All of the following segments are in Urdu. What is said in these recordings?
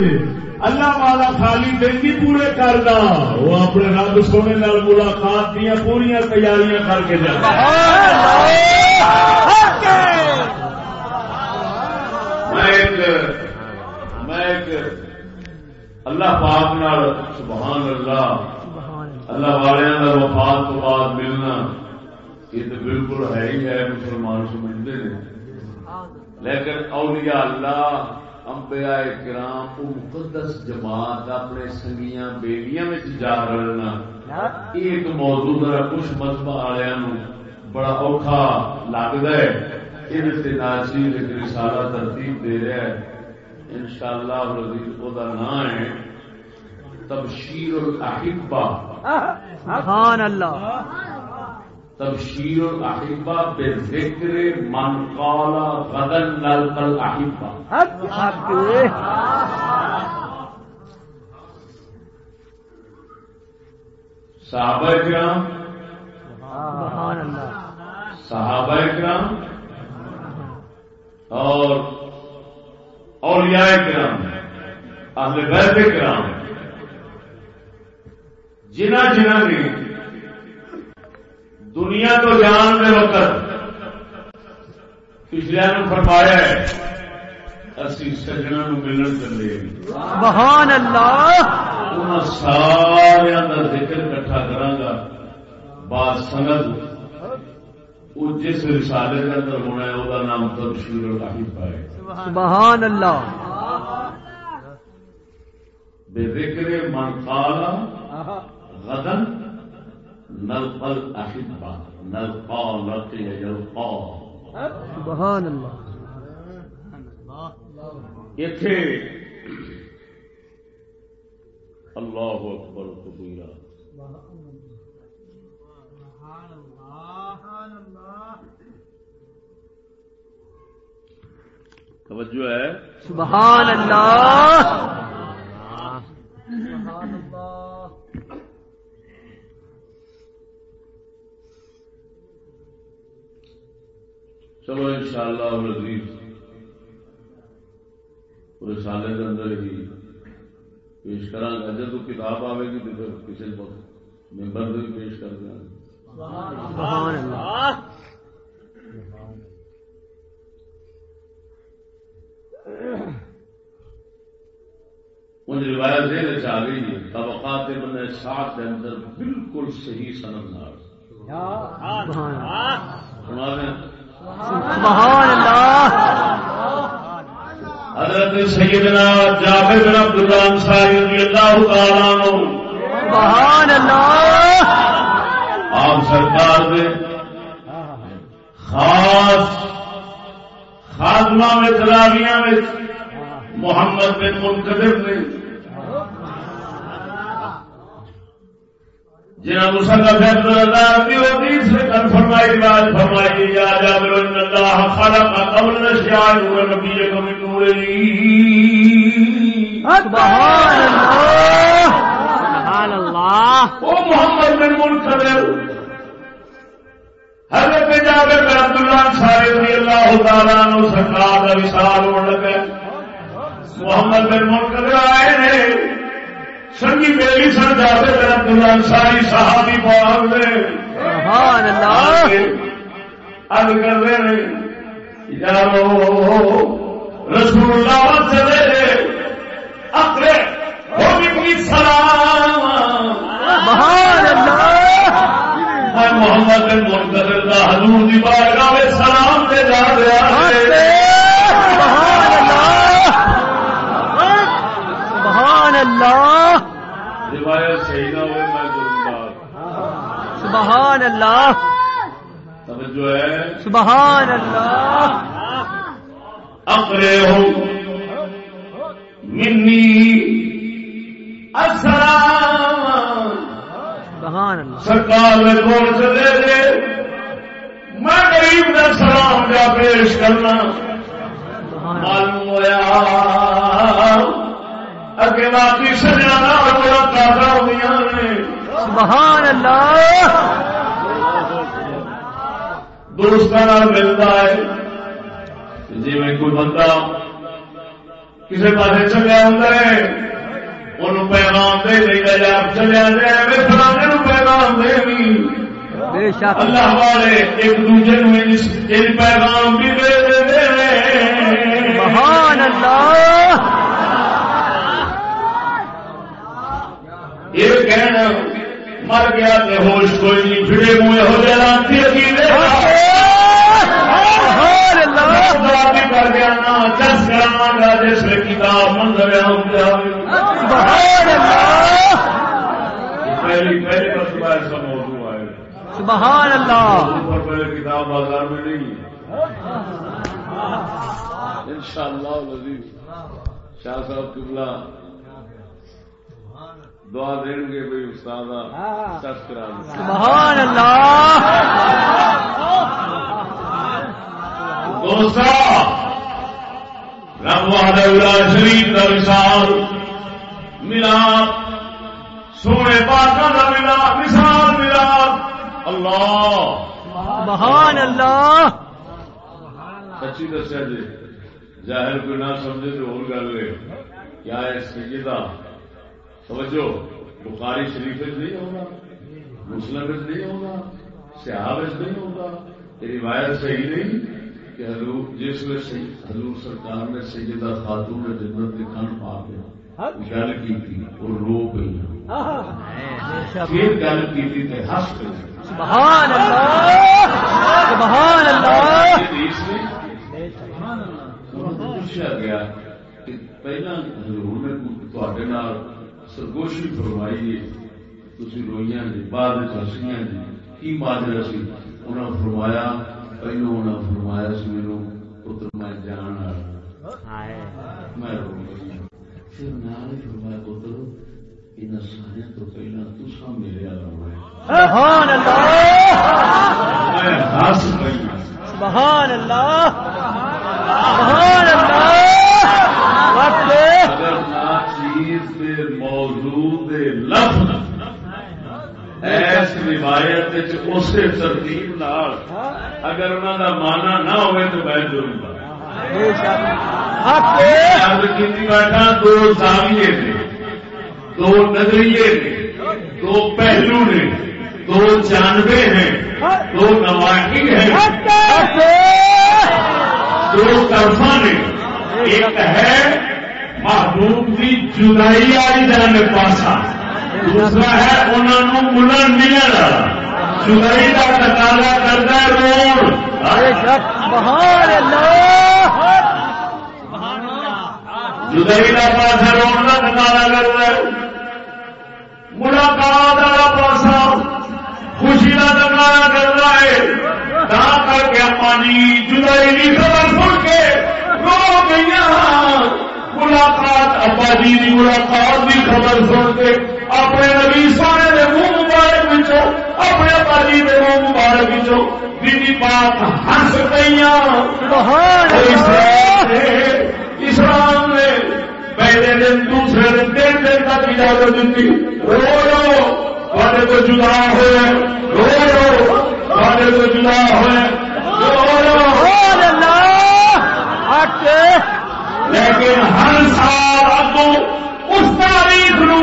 اللہ والا خالی دن بھی پورے کرنا وہ اپنے رب سونے نال ملاقات دیا پوریا تیاریاں کر کے جانا میں اللہ پاک نال سبحان اللہ اللہ والے وفات تو بعد ملنا یہ تو بالکل ہے ہی ہے، مسلمان سمجھتے ہیں۔ لیکن اولیاء اللہ امبیا کرام وہ مقدس جماعت اپنے سنگیاں بیلیاں جا رلنا ایک موضوع ذرا کچھ مذہب والوں بڑا اوکھا لگتا ہے۔ یہ ناچی رسالہ ترتیب دے رہا ہے۔ ان شاء اللہ وہ نام ہے تبشیر الاحبہ سبحان اللہ۔ تبشیر الاحبہ بذکر من قال غدن نلقى الاحبہ صحابہ کرام؟ سبحان اللہ۔ صحابہ کرام؟ اور اولیاء کرام اہل بیت کرام جنہ جنہ نے دنیا تو جان دے وقت پچھلے فرمایا ہے اسی سجنا ملن چلے سبحان اللہ! سارا کا ذکر کٹھا کرا بات سنگت جس رسالے کے اندر ہونا ہے وہ نام تبشیر اور کافی پائے سبحان اللہ! بے ذکر من قال غدن نلقل احبا نلقا لقی یلقا سبحان اللہ. اتے اللہ اکبر کبیرہ توجہ ہے؟ سبحان اللہ. سبحان اللہ. چلو ان شاء اللہ پورے سال کے اندر ہی پیش کرا گا۔ جب کتاب آئے گی تو پھر کسی ممبر بھی پیش کر دیں مجھے روایت دے چاہ گئی ہے طبقات بندے ساتھ کے اندر بالکل صحیح سنم سنا دیں سبحان اللہ. حضرت سیدنا جابر بن عبد اللہ انصاری رضی اللہ تعالی عنہ. سبحان اللہ. آپ سرکار دے خاص خاتمہ میں تلاویاں میں محمد بن منقدر نے جنہاں مسلم فیصل اللہ کی حدیث سے کن فرمائی بات فرمائی یا جابر ان اللہ خلق قبل نور نبی کو من نور سبحان اللہ! سبحان اللہ! او محمد بن منقدر حضرت جابر بن عبداللہ انصاری رضی اللہ تعالیٰ عنہ سرکار کا وصال ہونے لگا۔ محمد بن آئے ہیں۔ سنگی میری سن جاتے عبد اللہ ساری صحابی پاک سبحان اللہ۔ اد کر رہے ہیں رسول اللہ چلے اپنے سلام۔ سبحان اللہ۔ میں محمد بن منتظر کا حضور دی بارگاہ میں سلام دے جا رہا سبحان اللہ. روایت صحیح نہ ہوئے میں سبحان اللہ. توجہ ہے؟ سبحان اللہ. اقرے ہو۔ منی السلام۔ سبحان اللہ. سرکار نے کون سے دے دے میں غریب کا سلام کا پیش کرنا۔ معلوم ہوا۔ اگے باقی تازہ ہوئی نے۔ سبحان اللہ۔ دوستوں ملتا ہے جی میں کوئی بندہ کسی پاس چلیا ہوتا ہے انہوں پیغام دے دے گا چلیا جائے میں فلانے نو پیغام دے بھی۔ بے شک۔ اللہ والے ایک دوسرے ان پیغام بھی دے دے دے۔ سبحان اللہ۔ یہ کہنا مر گیا تے ہوش کوئی نہیں پھرے منہ ہو جائے لانتی عقیدے کر گیا نا کرانا گا جس میں کتاب منظر سبحان اللہ! پہلی پہلی مرتبہ ایسا موضوع آئے سبحان اللہ! پر پہلے کتاب بازار میں نہیں۔ ان شاء اللہ شاہ صاحب قبلہ۔ دعا دیں گے بھائی استاد کرا دیں۔ سبحان اللہ۔ دوسرا رب وحدہ شریف کا مثال۔ ملا سونے پاکوں کا ملا مثال ملا۔ اللہ۔ سبحان اللہ۔ سچی دسیا جی ظاہر کوئی نہ سمجھے تو اور گل ہے۔ کیا ہے سیدہ توجہ بخاری شریف نہیں ہوگا مسلم نہیں ہوگا سیاح نہیں ہوگا روایت صحیح نہیں کہ حضور جس میں حضور سرکار نے سیدہ خاتون نے جنت کے کن پا کے گل کی تھی اور رو گئی پھر گل کی تھی تے ہنس گئی سبحان اللہ۔ سبحان اللہ۔ پوچھا گیا کہ پہلا حضور نے تے سرگوشی فرمائی تھی روئیاں جی بعد ہسیاں جی کی ماجرا سی فرمایا پہلو انہوں نے فرمایا سی میرے پتر میں جان والا میں رو گئی پھر نال فرمایا پتر ان سارے تو پہلا تسا میرے سبحان اللہ! میں ہس پئی۔ سبحان اللہ! سبحان اللہ! وقت ایس روایت اسی ترتیب اگر انہوں کا مانا نہ ہوئے تو میں ضرور کیتی بیٹھا دو زاویے نے دو نظریے نے دو پہلو نے دو جانبے ہیں دو نواحی ہیں دو طرفہ نے ایک ہے محبوب کی جدائی والی جانب پاسا دوسرا ہے انہوں ملن والا جدائی کا تقاضا کرتا ہے روڈ جدائی کا پاسا روڈ کا تقاضا کرتا ہے۔ ملاقات والا پاسا خوشی کا تقاضا کرتا ہے۔ تا کر کے پانی جدائی کی خبر سن کے رو گئی ملاقات ابا جی کی ملاقات کی خبر سن کے۔ اپنے نبی سونے کے منہ مبارک بچوں اپنے ابا جی کے منہ مبارک بچوں بی پاک ہنس اللہ۔ اسلام نے پہلے دن دوسرے دن تین دن تک اجازت دیتی۔ رو رو والے تو جدا ہوئے۔ رو رو والے تو جدا ہوئے۔ رو رو۔ لیکن ہر سال اب اس تاریخ نو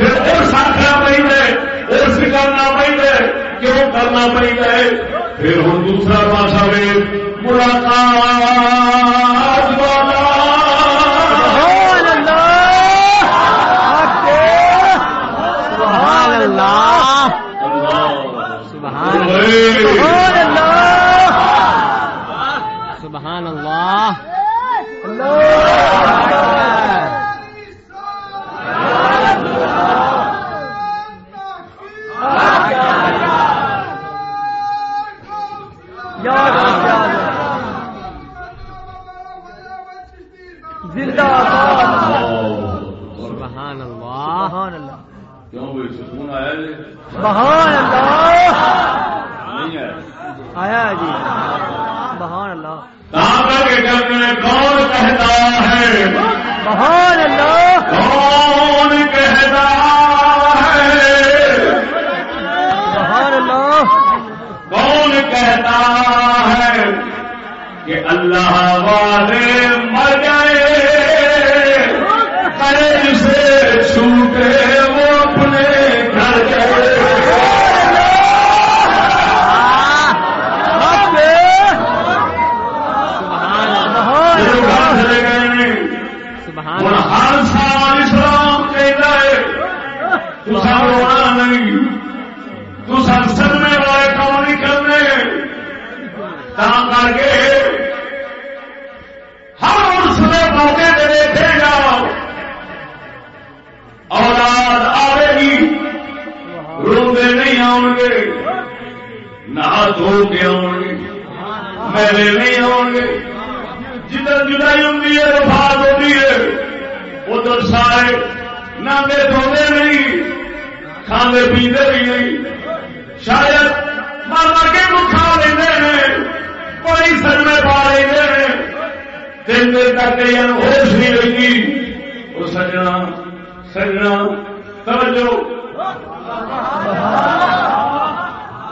پھر اس آخر پہ اس کرنا پہ کیوں کرنا پہ دے پھر ہوں دوسرا پاسا وے ملاقات۔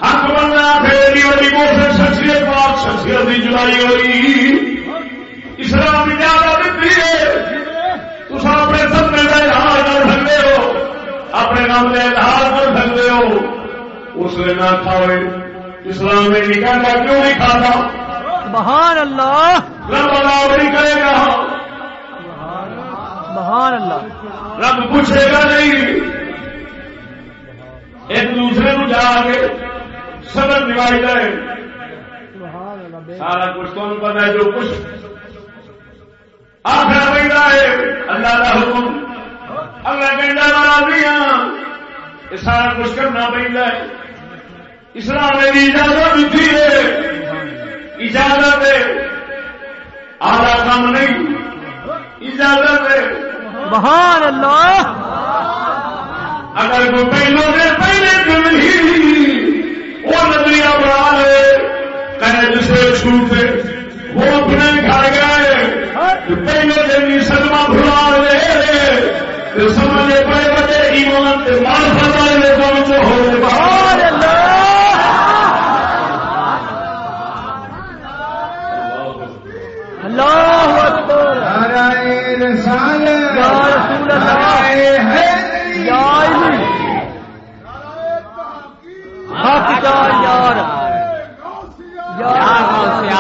حق بننا پھر شخصیت پاک شخصیت کی جلائی ہوئی۔ اسلام زیادہ دیتی ہے۔ تص اپنے سپنے کا اظہار کر سکتے ہو۔ اپنے نام کا اظہار کر سکتے ہو۔ اس نے نہ کھاوے۔ اسلام میں نکاح کا کیوں نہیں کھاتا سبحان اللہ۔ رب اللہ نہیں کرے گا۔ سبحان اللہ۔ رب پوچھے گا نہیں۔ ایک دوسرے کو جا کے سبر نبھائی جائے۔ سارا کچھ تو پتا ہے جو کچھ آخر پہنا ہے، اللہ کا حکم۔ اللہ کہنا راضی ہاں۔ یہ سارا کچھ کرنا پہنا ہے۔ اسلام نے اجازت دیتی ہے۔ اجازت ہے۔ آدھا کام نہیں۔ اجازت ہے۔ سبحان اللہ۔ اگر وہ پہلو سے پہلے دن ہی وہ نظریہ بنا لے۔ کہیں جسے چھوٹے وہ اپنے گھر گئے۔ پہلے دن ہی سلما بھلا لے سمجھے بڑے بڑے ایمان کے پتا یار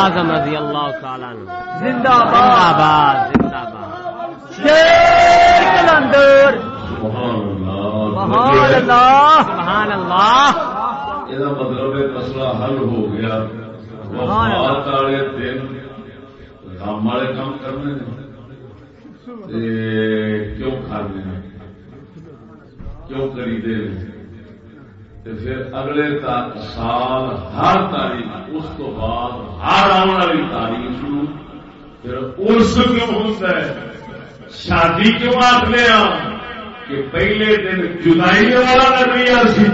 اعظم رضی اللہ تعالیٰ عنہ. زندہ زندہ باد زندہ باد. شیر کلندر. سبحان اللہ. سبحان اللہ. یہ مطلب ہے مسئلہ حل ہو گیا. سبحان اللہ۔ وفات والے دن کام والے کام کرنے کیوں کھانے نے کیوں خریدے نے تے پھر اگلے سال ہر تاریخ، اس تو بعد ہر آنے والی تاریخ پھر ارس کیوں ہوتا ہے؟ شادی کیوں آخنے آ کہ پہلے دن جدائی والا نظریہ سی۔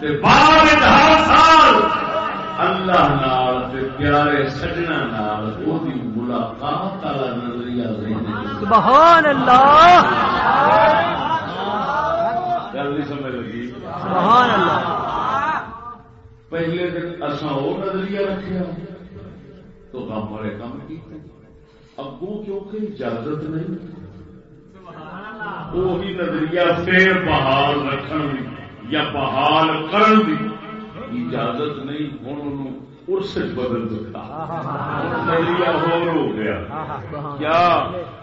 تے بعد ہر سال اللہ نال پیارے سجنا نال او ملاقات والا نظریہ رہنے سبحان اللہ! گل نہیں سمجھ لگی سبحان اللہ پہلے دن اساں او نظریہ رکھیا تو غم والے کام کیتے اگوں کیونکہ اجازت نہیں وہی نظریہ پھر بحال رکھن یا بحال کرن دی اجازت نہیں ہوں ارس بدل دکھا نظریہ ہور ہو گیا کیا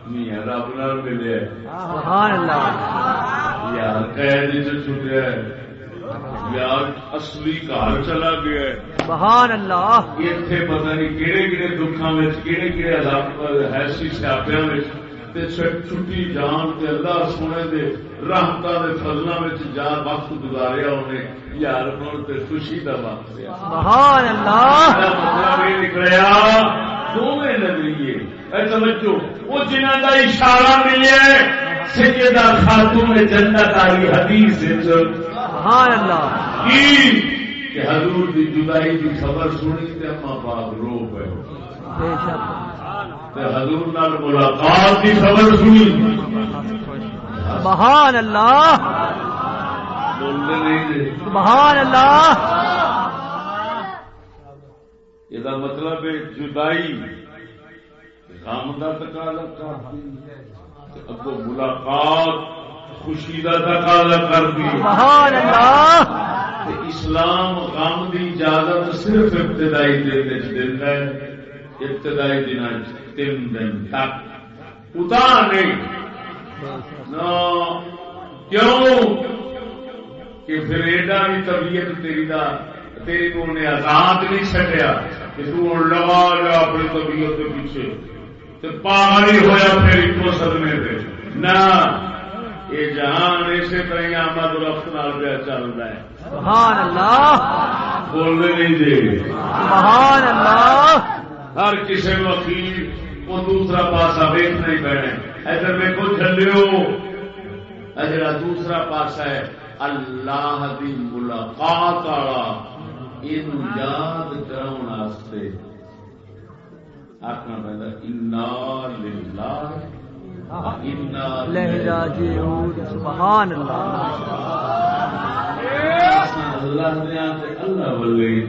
میاں رب نال ملے سبحان اللہ یار قید چ چھٹیا ہے یار اصلی گھر چلا گیا۔ ہے سبحان اللہ۔ اتنے پتا نہیں کہڑے کہڑے دکھان کہڑے کہڑے عذاب ایسی سیاپیا چھٹی جان تے اللہ سونے دے رحمتہ دے فضلوں میں جا وقت گزاریا انہیں۔ یار ہوں تے خوشی دا وقت سبحان اللہ۔ مطلب یہ نکلیا دونوں نظریے توجہ وہ جنہ کا اشارہ ملے سیدہ خاتون جنت والی حدیث سبحان اللہ۔ کی؟ کہ حضور دی جدائی دی خبر سنی تے اما پاک رو پے بے شک۔ تے حضور نال ملاقات دی خبر سنی۔ سبحان اللہ۔ بولنے نہیں دے۔ سبحان اللہ۔ یہ مطلب ہے جدائی۔ غم دا تقاضا کرتی تے اگوں ملاقات خوشی دا تقاضا اللہ۔ تے اسلام غم دی اجازت صرف ابتدائی دن ہے ابتدائی دن تین دن تک۔ اتا نہیں نہ کیوں؟ کہ پھر ایڈا بھی طبیعت تیری دا تیری کو انہیں آزاد نہیں چڈیا کہ تو لگا لیا اپنی طبیعت کے پیچھے۔ پاگل ہی ہوا پھر ایک سدمے پہ نہ یہ جہان اسی طرح آمد رفت نال پہ چل رہا ہے۔ سبحان اللہ۔ بولنے نہیں دے۔ سبحان اللہ۔ ہر کسی وہ دوسرا پاسا ویکنا ہی پینا ادھر میں کو چلو جڑا دوسرا پاسا ہے اللہ دی ملاقات والا یہ یاد کرنے آخنا سبحان اللہ ہی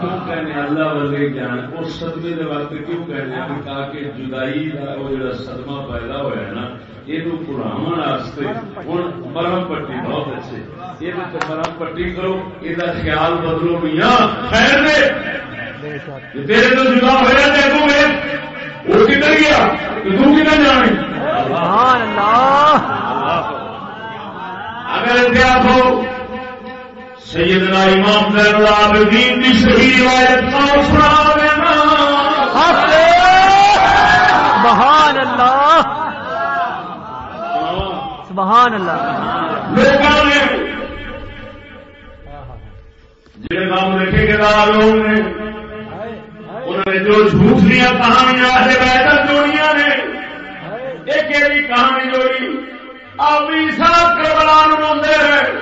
کیوں کہنے اللہ جان؟ اس صدمے کے وقت کیوں کہنے تاکہ جدائی کا وہ جڑا صدمہ پیدا ہوا ہے نا یہ پراون واسطے ہوں مرم پٹی بہت اچھے۔ یہ مرم پٹی کرو یہ خیال بدلو۔ میاں خیر تیرے تو جدا ہوا گے وہ کدھر گیا؟ تو کدھر جانے اگر اتحاد ہو سیدنا امام زین العابدین کی صحیح روایت کا سنا دینا سبحان اللہ۔ سبحان اللہ۔ لوگوں نے جن کام نے ٹھیکیدار لوگ نے۔ انہوں نے جو جھوٹیاں کہانیاں اہل بیت جوڑیاں نے، ایک ایک کہانی جوڑی۔ آبی صاحب کربلا روندے رہے۔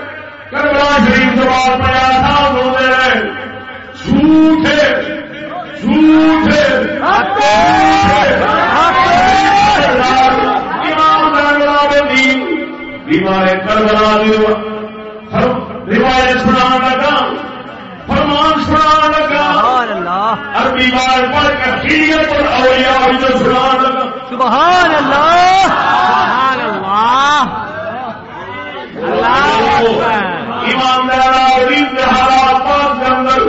کربلا شریف کے بعد پڑا صاحب روندے رہے۔ جھوٹے جھوٹے حق حق امام بیمار کربلا روایت سنا لگا۔ فرمان سنا اور بیمار پڑھ کر کیڑیت اور اولیاء جو سنا لگا سبحان اللہ! سبحان اللہ! اللہ العابدین کے حالات پاک کے اندر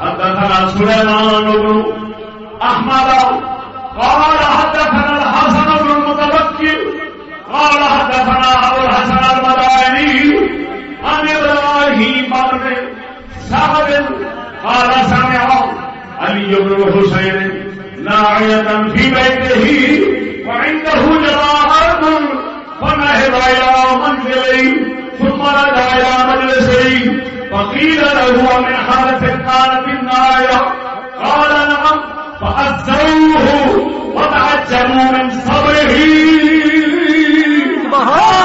حدثنا سلیمان بن احمد قال حدثنا الحسن بن قال حدثنا ابو الحسن عن ابراهيم بن سعد قال سمع علي بن الحسين ناعية في بيته وعنده جماعة فنهض إلى منزله ثم رجع إلى مجلسه فقيل له من حالة كانت الناية قال نعم فأزروه وتعجبوا من صبره سبحان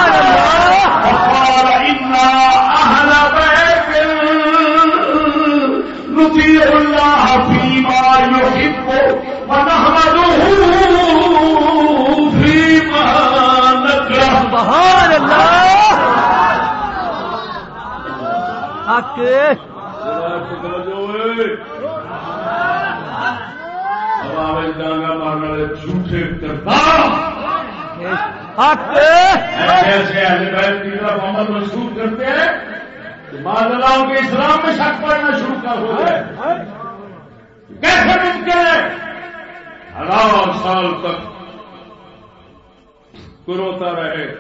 سبحان اللہ مارنے والے جھوٹے محمد منسوخ کرتے ہیں اللہ۔ کے اسلام میں شک پڑنا شروع کر ہو گئے کیسے ممکن ہے ہزار سال تک کوئی روتا رہے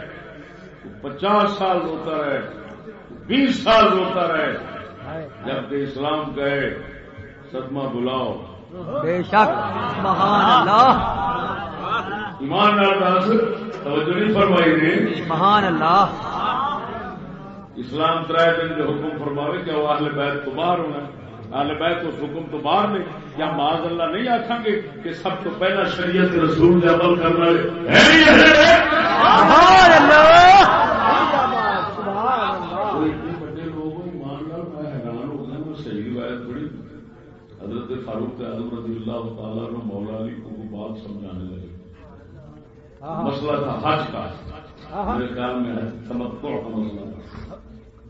پچاس سال روتا رہے بیس سال روتا رہے۔ جبکہ اسلام کہے صدمہ بلاؤ۔ بے شک۔ سبحان اللہ۔ ایمان توجہ نہیں فرمائی نے۔ سبحان اللہ۔ اسلام ترائے دن جو حکم فرماوے کہ وہ اہل بیت تو باہر ہونا۔ اہل بیت اس حکم تو باہر نے یا معاذ اللہ نہیں آخان گے کہ سب تو پہلا شریعت رسول عمل کرنا میں میں حضرت فاروق اعظم رضی اللہ تعالیٰ نے مولا علی کو وہ بات سمجھانے لگے۔ مسئلہ تھا حج کا۔ میرے خیال میں کا مسئلہ۔ تھا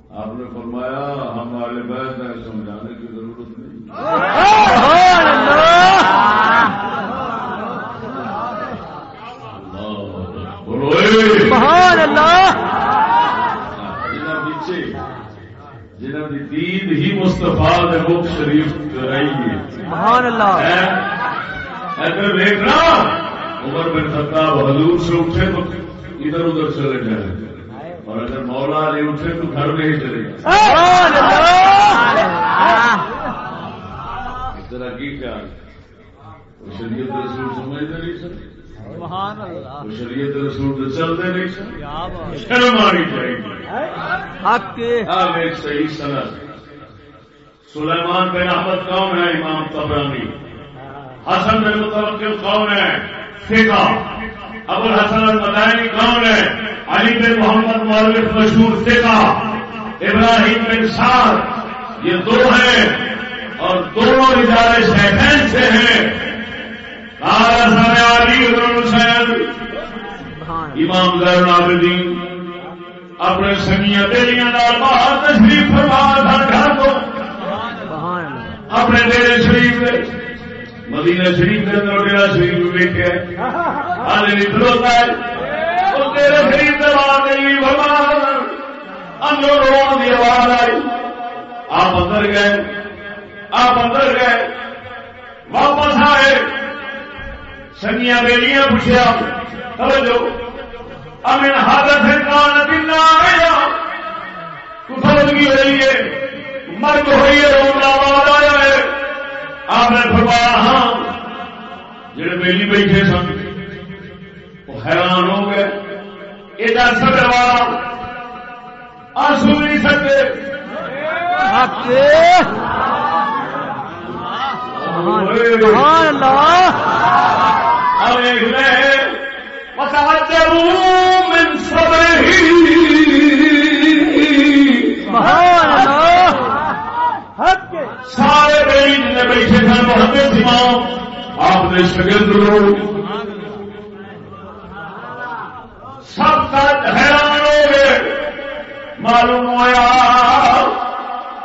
آپ نے فرمایا ہم والے بیت ہیں سمجھانے کی ضرورت نہیں۔ پیچھے جنہ کی دید ہی مستفا مکھ شریف رہی ہے۔ اگر دیکھنا عمر بن خطاب حضور سے اٹھے تو ادھر ادھر چلے جائیں اور اگر مولا علی اٹھے تو گھر میں ہی چلے سبحان اللہ! ذرا کی کیا شریعت رسول سمجھتے نہیں سر۔ سبحان اللہ! وہ شریعت رسول تو چلتے نہیں سر۔ کیا بات! شرم آنی چاہیے۔ اب ایک صحیح صنعت سلیمان بن احمد کون ہے امام تبرانی حسن بن متوکل کون ہے فقہ۔ ابو الحسن المدانی کون ہے۔ علی بن محمد مولف مشہور فقہ، ابراہیم بن سعد، یہ دو ہیں اور دونوں ادارے شیخین سے ہیں۔ قال سمع علی بن حسین، امام زین العابدین، اپنے سنگیاں بیلیاں باہر تشریف فرما تھا گھر کو۔ اپنے ڈیرے شریف دے، مدینہ شریف کے اندر ڈیرا شریف بھی ویکیا آج نہیں کھلوتا ہے۔ وہ ڈیرے شریف کے اندر روڑ کی آواز آئی آپ اندر گئے آپ اندر گئے واپس آئے سنگیاں بیلیاں پوچھا توجہ امن حالت کان دن آیا ہوئی ہے مرگ ہوئی ہے رونا آواز آیا ہے آپ نے فرمایا ہاں جڑے بیلی بیٹھے سن وہ حیران ہو گئے ایڈا صبر والا آنسو نہیں سکتے من صبره سارے بیٹھے سن محمد امام آپ نے شگرد لوگ سب تک حیران ہو گئے معلوم ہوا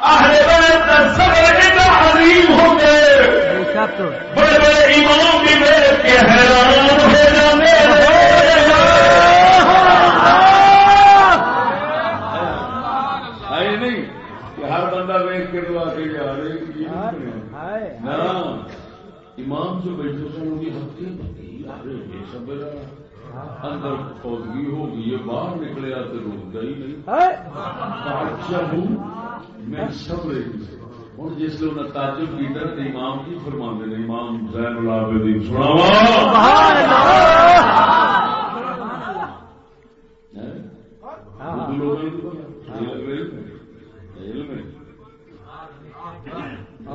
اہل بیت اتنا عظیم ہو گئے بے شک بڑے بڑے امام بھی بیٹھ کے حیران ہو جانے نہیں کہ ہر بندہ ویک کے دعا کے جا رہے امام جو بیٹھے سن ان کی ہفتے سب اندر فوجگی ہوگی یہ باہر نکلے آتے روک گئی نہیں۔ میں سب رہی ہوں جس لیے انہیں تعجب کی طرح امام کی فرما دے امام زین العابدین۔ سناوا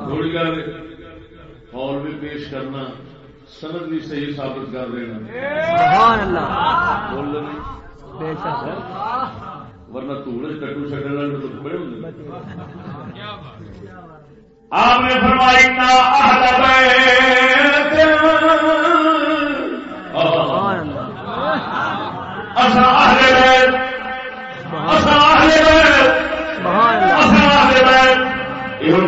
تھوڑی گل اور بھی پیش کرنا۔ سند بھی صحیح ثابت کر دینا سبحان اللہ۔ بول نہیں بے شک۔ ورنہ تھوڑے کٹو چکن والے تو بڑے ہوتے آپ نے فرمائی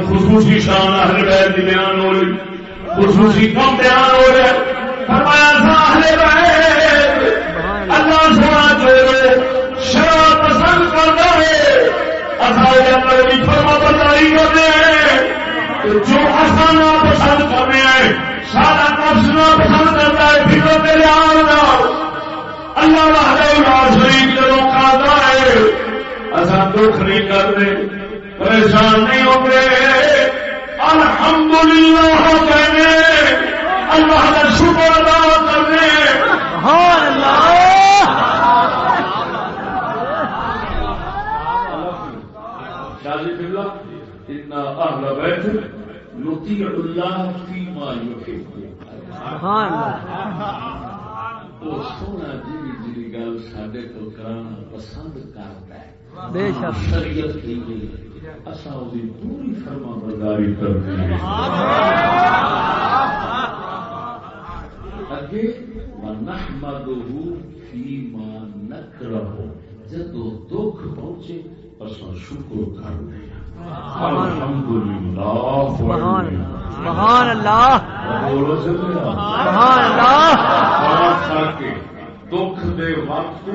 خصوصی شان اہل بیت کی بیان ہو رہی۔ خصوصی کم بیان ہو رہا ہے۔ فرمایا اسا اہل بیت اللہ سونا جو شراب پسند کرتا ہے۔ اصل اندر بھی فرما برداری کرتے ہیں۔ جو اصل نہ پسند کرنے ہیں، سارا نفس نہ پسند کرتا ہے پھر میرے آنا اللہ وحدہ شریف جب کھاتا ہے، اصل دکھ نہیں کرتے، پریشان نہیں ہوتے۔ الحمدللہ کہنے اللہ کا شکر ادا کرنے سبحان اللہ شادی بلا اتنا اہل بیت نطیع اللہ فی ما یحب سبحان اللہ وہ سونا جی جی گل سڈے کو کرانا پسند کرتا ہے بے شک شریعت کی گئی اصا وہ پوری فرما برداری کرتے ہیں۔ اگے ونحمدہ فیما نکرہ جدو دکھ پہنچے اصا شکر کرنے سبحان اللہ۔ سبحان دکھ دے وقت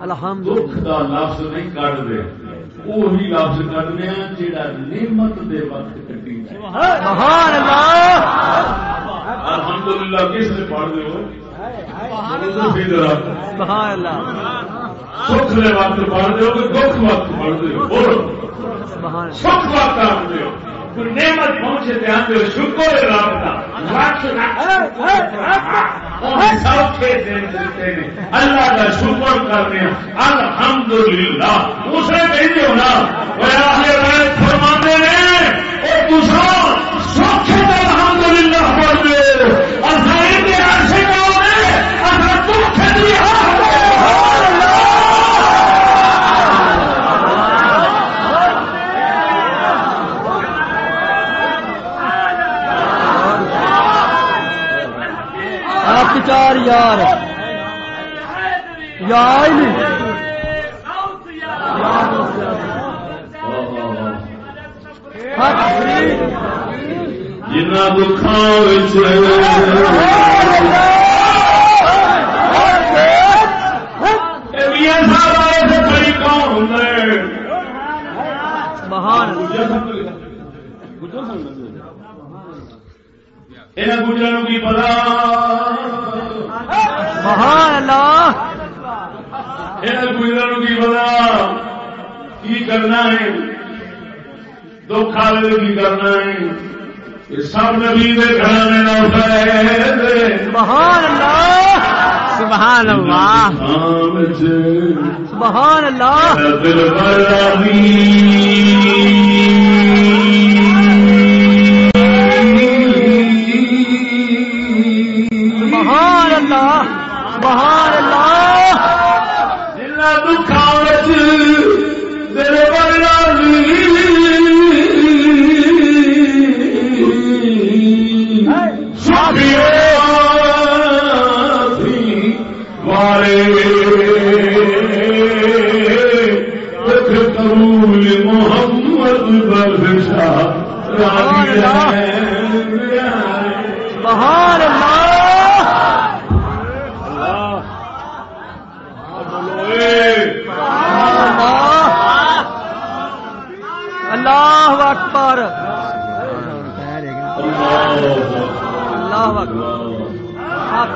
الحمد دکھ دا لفظ نہیں کٹ دے۔ وہی لفظ کٹنے جہاں نعمت دے وقت کٹی سبحان اللہ! الحمدللہ کس نے پڑھ دے ہو؟ سبحان اللہ! سکھ نے وقت پڑھ دے ہو کہ دکھ وقت پڑھ دے ہو۔ بولو۔ سکھ وقت دے ہو۔ کوئی نعمت پہنچے دھیان دے شکر رب کا لکھ سب دن دیتے ہیں۔ اللہ کا شکر کرنے الحمدللہ۔ اسے کہتے ہو نا وہ آگے فرماتے ہیں ایک دوسرا، سوکھے چار یار یار جنا گجروں کی پتا سبحان اللہ۔ کی پتا؟ کی کرنا ہے؟ دو کھالے کی کرنا ہے؟ سب نبی گھرانے سبحان اللہ۔ سبحان اللہ۔ سبحان اللہ۔ دل سبحان اللہ۔ جنا دکھا دل والے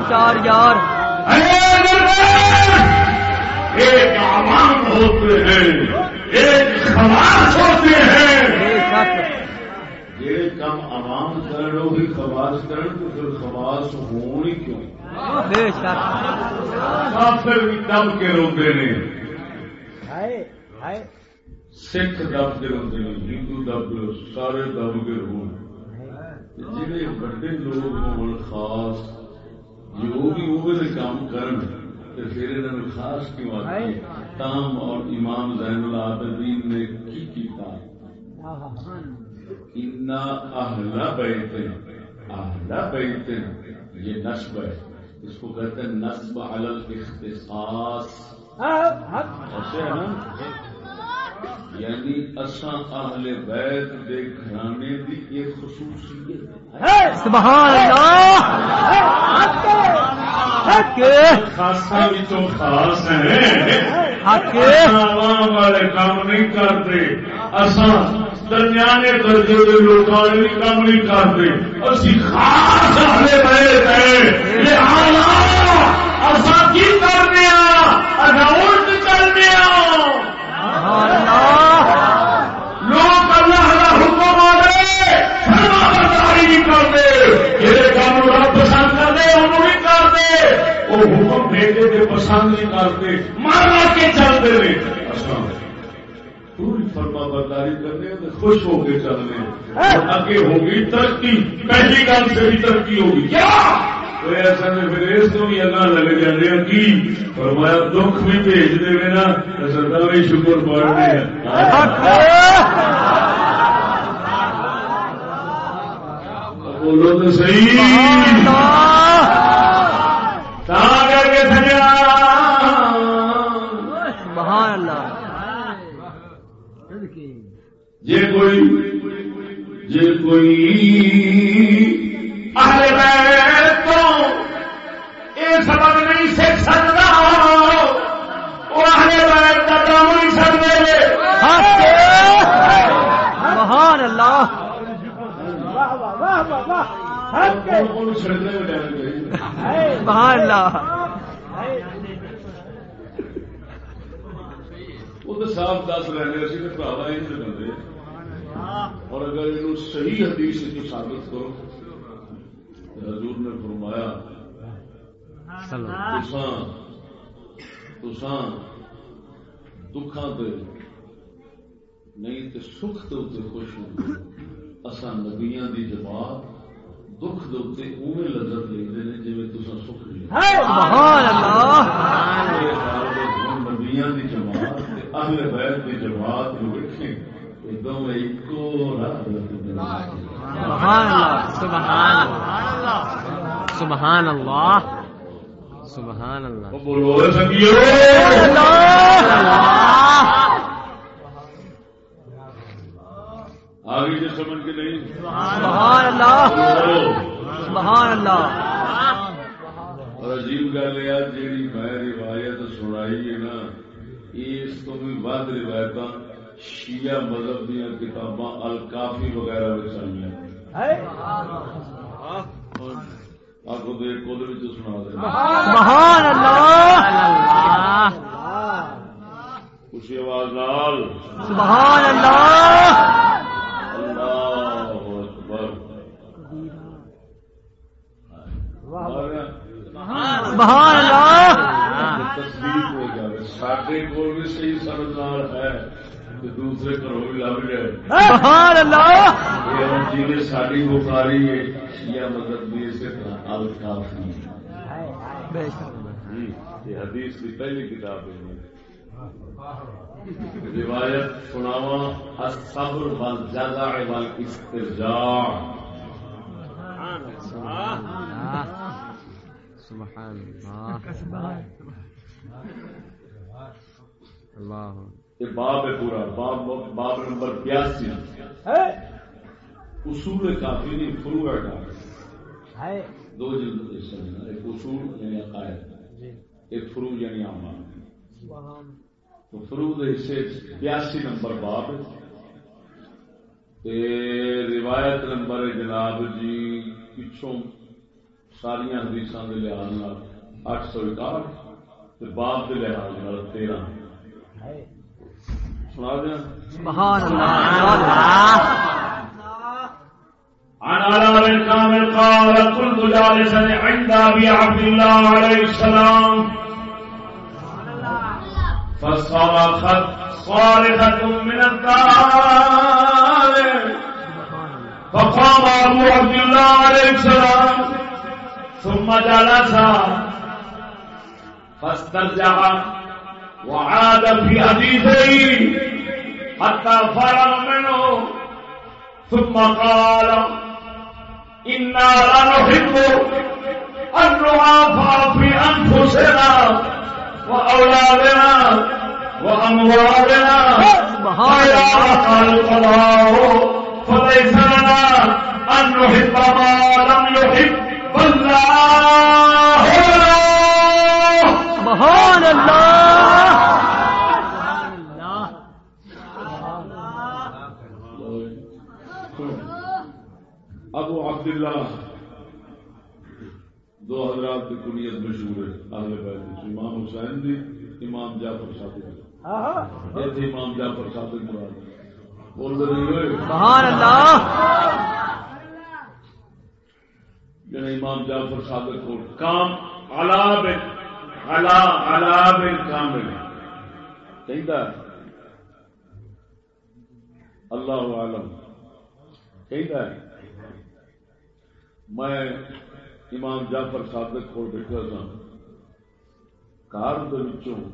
چار یار۔ ایک عوام ہوتے ہیں ایک خواص ہوتے ہیں۔ یہ کم عوام کر لو بھی خواص کر تو پھر خواص کیوں؟ بے شک۔ کافر بھی دب کے روتے نے۔ سکھ دب کے ہیں ہندو دب سارے دب کے رو جہے بڑے لوگ خاص بھی وہ کام کرن تو پھر انہوں نے خاص کیوں آتی تام اور امام زین العابدین نے کی کیتا؟ انا اہل بیت اہل بیت یہ نصب ہے۔ اس کو کہتے ہیں نصب علی الاختصاص۔ ایسے ہے نا یعنی اساں اہل بیت دے گھرانے دی ایک خصوصیت۔ ہے سبحان اللہ۔ حق خاصا وچوں خاص ہیں۔ حق عوام والے کام نہیں کرتے۔ اساں درمیانے درجے کے لوگوں بھی کام نہیں کرتے۔ اسی خاص اہل بیت ہیں۔ لہذا اساں کی کرنے آ حکم بھیجے کے پسند نہیں کرتے مار مار کے چلتے رہے پوری اچھا۔ فرما برداری کرنے تو خوش ہو کے چلنے اور آگے ہوگی ترقی، پہلی گل سے بھی ترقی ہوگی۔ کیا؟ ایسا نے پھر اس کو بھی اللہ لگ جانے کی؟ فرمایا، دکھ بھی بھیج دے نا سدا بھی شکر پڑھنے بولو تو صحیح۔ کر کے سبحان اللہ۔ کوئی جے کوئی اہل بیت تو یہ سبق نہیں سیکھ سکتا وہ اہل بیت کا کام نہیں سکتے حق سبحان اللہ سڑکنے میں ڈالنا چاہیے سبحان اللہ وہ تو صاف دس رہے تو یہ بندے۔ اور اگر یہ صحیح حدیث جو ثابت کرو۔ تو حضور نے فرمایا دکھاں تے نہیں تے سکھ اتنے خوش ہوں۔ اساں نبیاں دی جماعت دکھ دے اوے لذت لیندے نے جویں تساں سکھ لے سبحان اللہ! نبیاں دی جماعت تے اہل بیت دی جماعت نو ویکھیں تے دوویں اکو راہ سبحان اللہ سبحان اللہ سبحان اللہ سبحان اللہ۔ بولو اے سنگیو آگے جو سمجھ کے نہیں؟ سبحان اللہ۔ سبحان اللہ۔ اور عجیب گل ہے جیڑی میں روایت سنائی ہے نا اس تو بھی ود روایت شیعہ مذہب دیا کتاباں الکافی وغیرہ ہیں۔ آپ کو دیکھ کو سنا دے۔ سبحان اللہ۔ آواز لال سبحان اللہ اکبر سبحان اللہ۔ تصدیق ہو جائے ساڈے کو بھی صحیح ہے دوسرے گھروں بھی لب جائے سبحان اللہ۔ جی ساری بخاری ہے مدد بھی اسی طرح الکافی یہ حدیث کی پہلی کتاب ہے روایت سناوا الصبر والجزع والاسترجاع سبحان اللہ۔ اللہ. یہ باب ہے پورا. باب باب نمبر بیاسی. اصول کافی نہیں فرو ہے۔ دو جلد ایک اصول یعنی عقائد. ایک فرو یعنی اعمال. تو فرو حصے بیاسی نمبر باب روایت نمبر جناب جی پچھوں ساریا حدیث کے لحاظ اٹھ سو اکاٹھ باب کے لحاظ تیرہ۔ سنا دیا عن على بن كامل قال كنت جالسا عند ابي عبد الله عليه السلام فصرخت صارخة من الدار فقام ابو عبد الله عليه السلام ثم جلس. فاسترجع. وعاد في حديثه حتى فرغ منه. ثم قال إنا لنحب أن نعافى في أنفسنا وأولادنا وأموالنا. فإذا وقع القضاء فليس لنا أن نحب ما لم يحب اللہ۔ ابو عبداللہ دو حضرات کی کنیت مشہور ہے اہل بیت۔ میں۔ امام حسین دی امام جعفر صادق یہ تھے امام جعفر صادق مراد۔ بول ہوئے سبحان اللہ۔ جنہیں امام جعفر صادق کو کام علا بن، علا علا بن کامل۔ کہندا اللہ عالم۔ کہندا میں امام جعفر صادق کو بیٹھا سا کار دے وچوں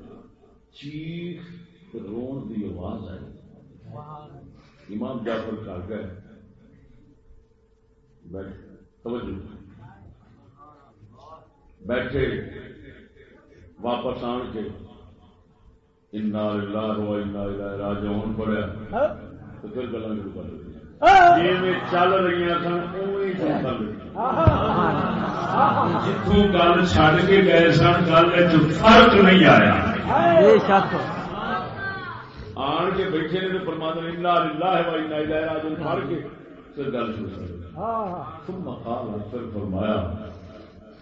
چیخ رون دی آواز آئی۔ امام جعفر کر گئے۔ توجہ۔ بیٹھے واپس آن کے۔ انا انا تو پھر شروع کر دیا جی چل رہی سن جتوں گل چھڈ کے گئے سن گل وچ فرق نہیں آیا۔ بے شک آن کے بیٹھے نے پرماتما انا للہ و راجعون۔ پڑھ کے پھر گل شروع کر دی ثم قال پھر فرمایا انا یعنی اہل بیت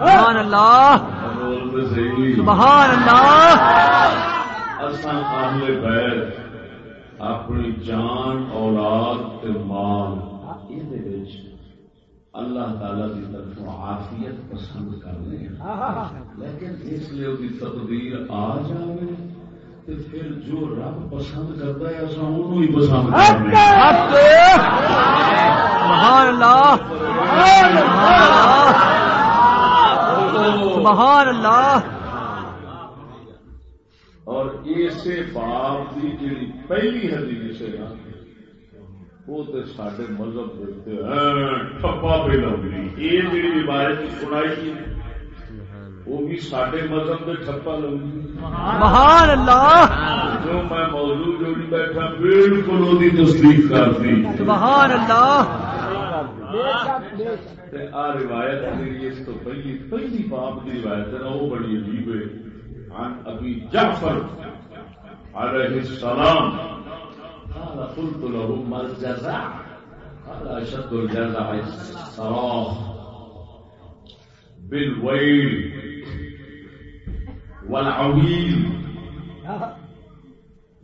سبحان اللہ۔ سبحان اللہ۔ اساں اہل بیت اپنی جان اولاد تے مال۔ اللہ تعالی کی طرف عافیت پسند کرنے لیکن اس لیے تقدیر آ جائے۔ پھر جو رب پسند کرتا ہے اصا ہی پسند اللہ! اور اسے باپ کی جی پہلی حدیث ہے نا وہ تو سارے مذہب دیتے ہیں ٹھپا پہ لگ گئی یہ جی روایت سنائی وہ بھی سارے مذہب میں ٹھپا گئی سبحان اللہ! جو میں موضوع جوڑی بیٹھا بالکل وہی تصدیق کرتی سبحان اللہ! آ روایت میری اس تو پہلی پہلی باپ کی روایت ہے نا وہ بڑی عجیب ہے۔ عن ابي جعفر عليه السلام۔ قال قلت له ما الجزاء قال اشد الجزع الصراخ بالويل. والعويل.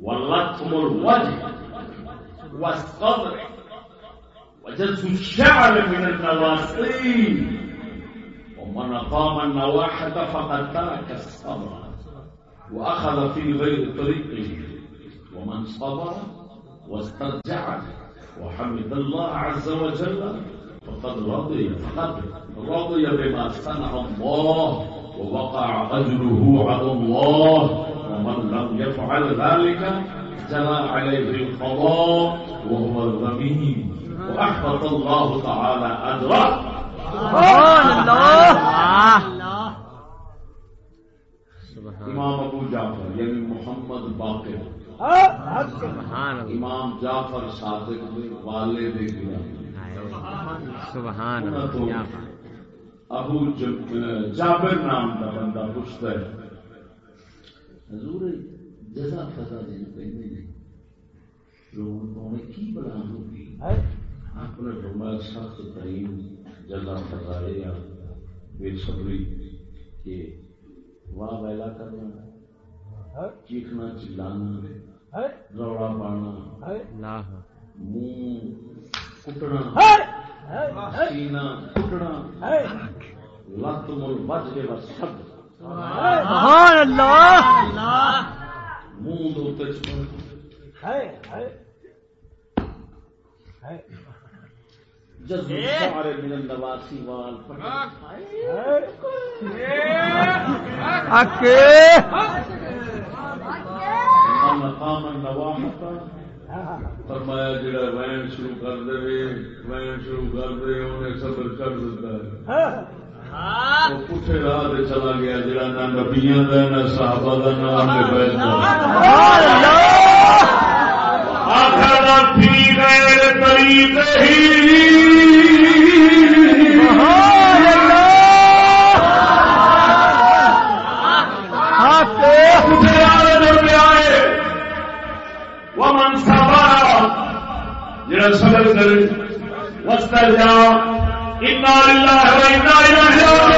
واللطم الوجه. والصدر وجدت الشعر من النواصي ومن قام النواحة فقد ترك الصبر. وأخذ في غير طريقه. ومن صبر واسترجع. وحمد الله عز وجل. فقد رضي. فقد رضي بما صنع الله. ووقع أجره على الله ومن لم يفعل ذلك جرى عليه القضاء وهو الغميم وأحبط الله تعالى أجره. سبحان سبحان امام ابو جعفر یعنی محمد باقر. امام جعفر صادق والے گیا سبحان اللہ. ابو جابر نام کا بندہ پوچھتا ہے۔ حضور جزا فضا دین کہیں نہیں۔ لوگوں نے کی بلا ہوگی؟ آپ نے فرمایا سخت ترین جزا فضا یا بے صبری کہ واہ ویلا کرنا چیخنا چلانا روڑا پانا منہ کٹنا۔ سینہ کٹنا لت مل کے بس سب منہ دے چپڑ فرمایا جڑا وین شروع کر دے وین شروع کر دے انہیں صبر کر دیتا ہے۔ وہ پٹھے راہ چلا گیا جڑا نہ نبیاں دا نہ صحابہ دا نہ اہل بیت دا۔ سبحان اللہ آخر فی غیر طریق ہی۔ سبحان اللہ۔ حق جڑا صبر کرے واسترجع انا راجعون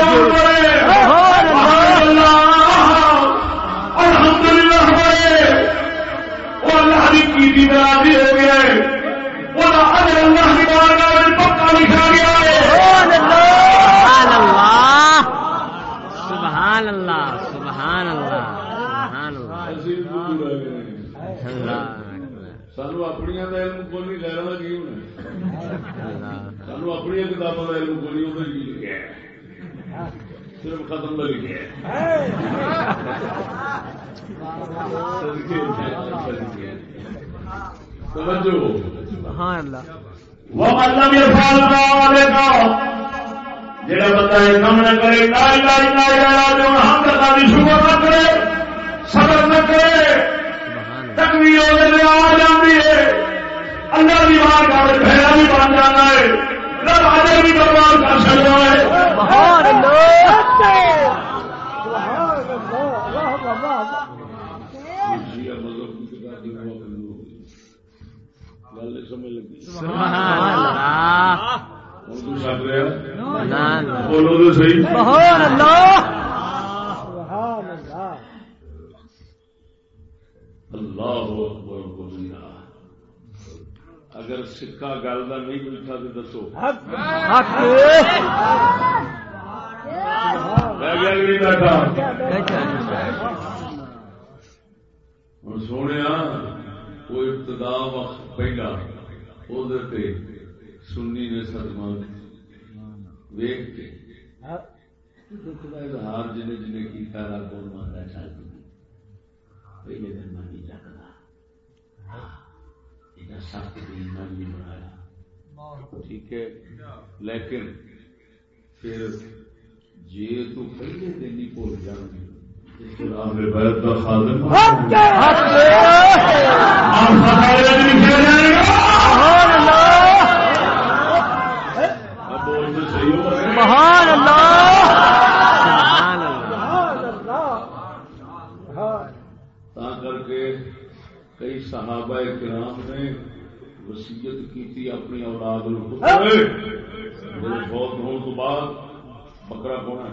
سبحان اللہ الحمد للہ ہوئے اللہ کی کی بھی ہو گئے وہ اجر اللہ کی بارگاہ میں پکا لکھا گیا ہے سبحان اللہ سبحان اللہ سبحان اللہ سبحان اللہ اللہ سانو اپنی علم کو نہیں لینا کی ہونا اللہ سانو اپنی کتابوں کا علم کو نہیں ہوتا کی لکھا ہے صرف ختم کا لکھا ہے توجہ سبحان اللہ۔ وہ مطلب یہ فالتا والے کا۔ جڑا بندہ یہ کم نہ کرے لا الہ الا اللہ جو ہم کا بھی شکر نہ کرے صبر نہ کرے تکوی ہونے آ جاتی ہے۔ اللہ کا بھی بن جانا ہے۔ رب آدر بھی برباد کر سکتا ہے۔ سبحان اللہ مذہب کی کتاب گل سمجھ لگی ہوں تو چھپ رہا نہ نہ بولو تو صحیح سبحان اللہ اگر سکا گل کا نہیں پوچھا تو دسو۔ بیٹھا ہوں سونے وہ ابتدا وقت پہلا۔ وہ سنی نے سدما ویخ کے اظہار جن جن کیا رب اور ماتا چل پہلے دن من نہیں رکھتا سخت دن من نہیں بنایا۔ ٹھیک ہے۔ لیکن پھر جی تو پہلے دن ہی بھول جاؤں کا خادم اب بول تو صحیح ہو رہے ہیں۔ سبحان اللہ سبحان اللہ تا کر کے کئی صحابہ کرام نے وسیعت کی اپنی اولاد کو میرے بہت ہونے تو بعد بکرا کون ہے؟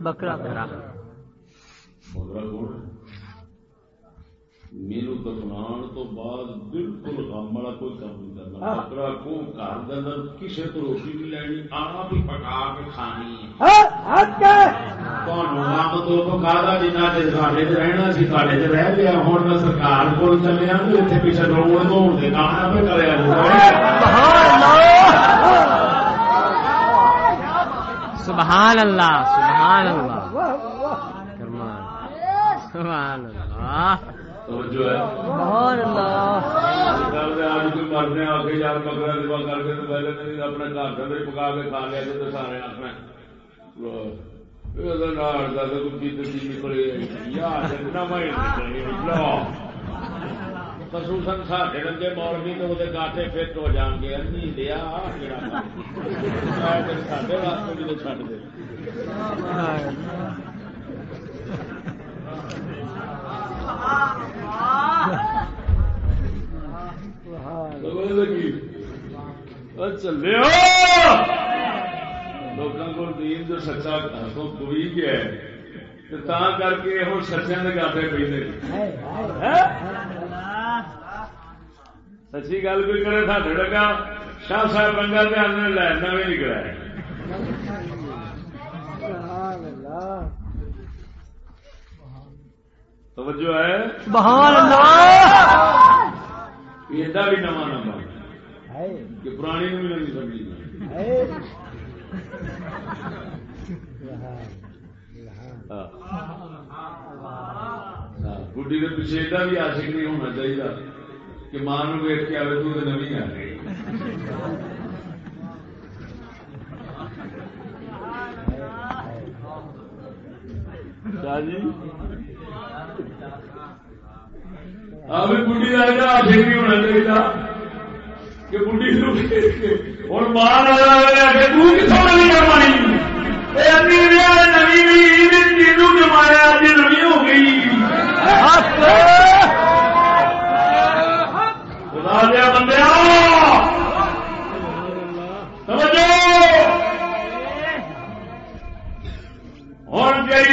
بکرا بکرا کون ہے میرے دفنان تو بعد بالکل غم والا کوئی کام نہیں کرنا. بکرا کو گھر کے اندر کسی تو روٹی نہیں لینی آپ ہی پکا کے کھانی تو پکا جنا چر ساڈے چ رہنا سی ساڈے چ رہ گیا۔ ہوں میں سرکار کو چلے ہوں اتنے پیچھے روڑ دھوڑ کے کام نہ کرے سبحان اللہ سبحان اللہ۔ سبحان اللہ۔ جو ہے۔ سبحان اللہ۔ آج کوئی مرنے آ کے یار بکرا دبا کر کے تو پہلے اپنے گھر کے اندر پکا کے کھا لیا تو سارے آخنا خصوصاً ساڈے رنگے مولوی تو وہ گاٹے فٹ ہو جان گے۔ ساڈے واسطے بھی تو دے۔ چلے لوگوں کو دین جو سچا تو کوئی گیا ہے تا کر کے ہوں سچیاں کے گاٹے پہ ہاں؟ سچی گل کوئی کرے ساڈے لگا، شاہ صاحب رنگا دھیان نے لینا بھی نہیں کرایا توجہ ہے؟ سبحان اللہ! ایڈا بھی نواں نمبر کہ پرانی بھی نہیں سمجھی بڈی کے پیچھے ایڈا بھی عاشق نہیں ہونا چاہیے کہ ماں نو ویٹ کے آئے تو نوی آ گئی شاہ جی کا ایڈا عاشق نہیں ہونا چاہیے کہ بڈی نو ماں کہ کتوں نوی کرمانی نوی بھی اج نوی ہو گئی خدا دیا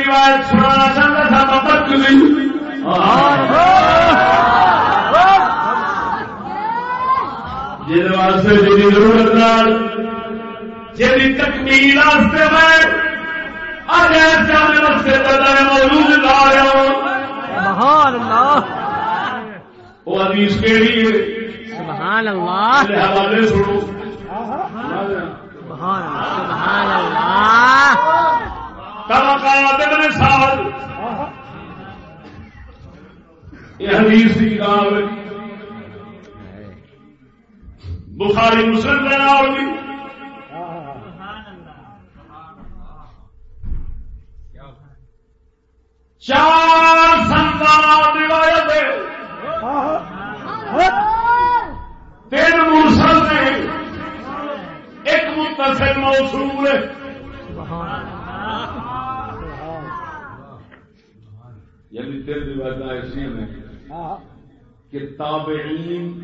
بات سنانا چاہتا تھا مبت جن واسطے جی ضرورت نال جی تکمیل واسطے میں جانے واسطے موجود لا رہا ہوں۔ سبحان اللہ۔ وہ حدیث کیڑی ہے؟ سبحان اللہ۔ میرے حوالے سنو۔ سبحان اللہ سبحان اللہ۔ طبقات ابن سعد یہ حدیث کی کتاب بخاری مسلم کے نام بھی چار سنتان روایت تین مرسل نے ایک متصل موصول ہے۔ یعنی تین روایت ایسی ہیں کہ تابعین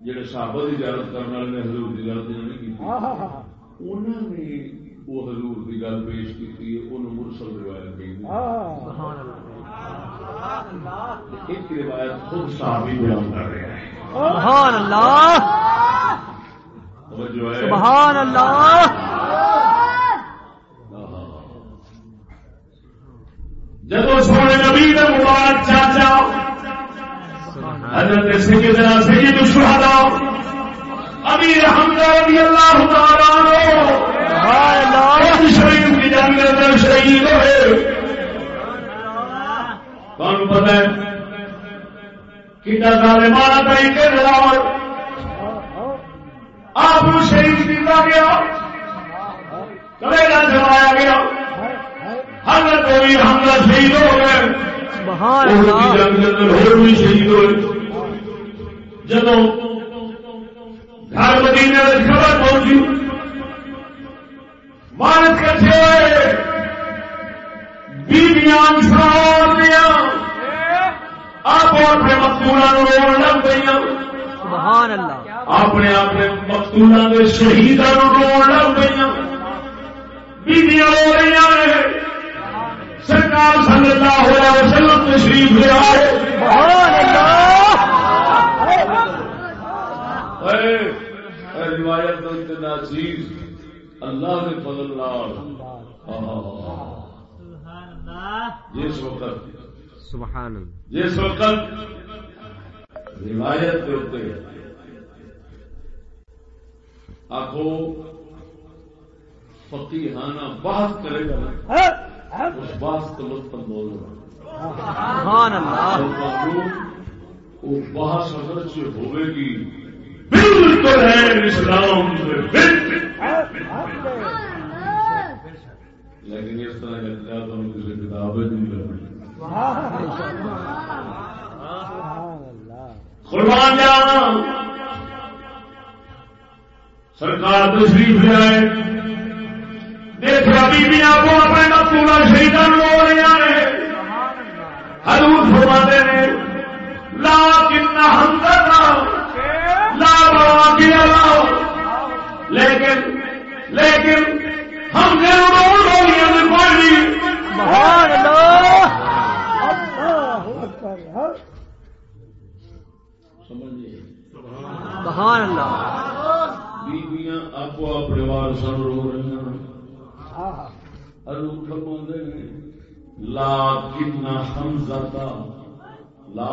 جڑے صحابہ کی زیارت کرنے والے نے حضور کی زیارت نہیں کی انہوں نے وہ حضور کی گل پیش کی انہوں مرسل روایت کی سبحان اللہ۔ ایک روایت خود صحابی بیان کر رہے ہیں۔ سبحان اللہ۔ سبحان اللہ۔ جب سونے نبی کا مبارک چاچا حضرت سیدنا سید الشہداء امیر حمزہ رضی اللہ تعالیٰ عنہ سبحان اللہ۔ شریف کی جنگ اندر شہید ہوئے۔ کون پتہ ہے؟ ظالمانہ طریقے آپ شہید کیا گیا۔ کلیجہ جلایا گیا۔ حضرت امیر حمزہ شہید ہو گئے۔ جنگ اندر بھی شہید ہوئے۔ جب گھر مدینے میں خبر پہنچی مارت کٹھے ہوئے بیویاں انسان دیا آپ اپنے مقتولوں لگ گئی سبحان اللہ۔ اپنے اپنے مقتولوں کے شہیدوں رو لگ گئی بیویاں رو رہی ہیں۔ سرکار صلی اللہ علیہ وسلم تشریف لے آئے۔ روایت اتنا عزیز اللہ کے فضل آہا۔ جس وقت سبحان اللہ۔ جس وقت روایت اتنے آخو فقیحانہ بحث کرے گا۔ نا اس بحث کا لطف اندوز بحث اگر سے ہوئے گی۔ بالکل ہے اسلام سے لیکن اس طرح کا کتاب ہم کسی کتاب نہیں لگی قربان جانا۔ سرکار تشریف لے آئے دیکھا بیبیاں کو اپنے مقبولہ شہیدان لو رہے ہیں۔ حضور فرماتے ہیں لا کتنا لا بوا کیا لا۔ لیکن لیکن ہم نے رو رویاں میں پڑھی سبحان اللہ سمجھیے سبحان اللہ۔ بیویاں آپ اپنے وارسن رو رہی ہیں۔ حضور لا کتنا حمزہ لا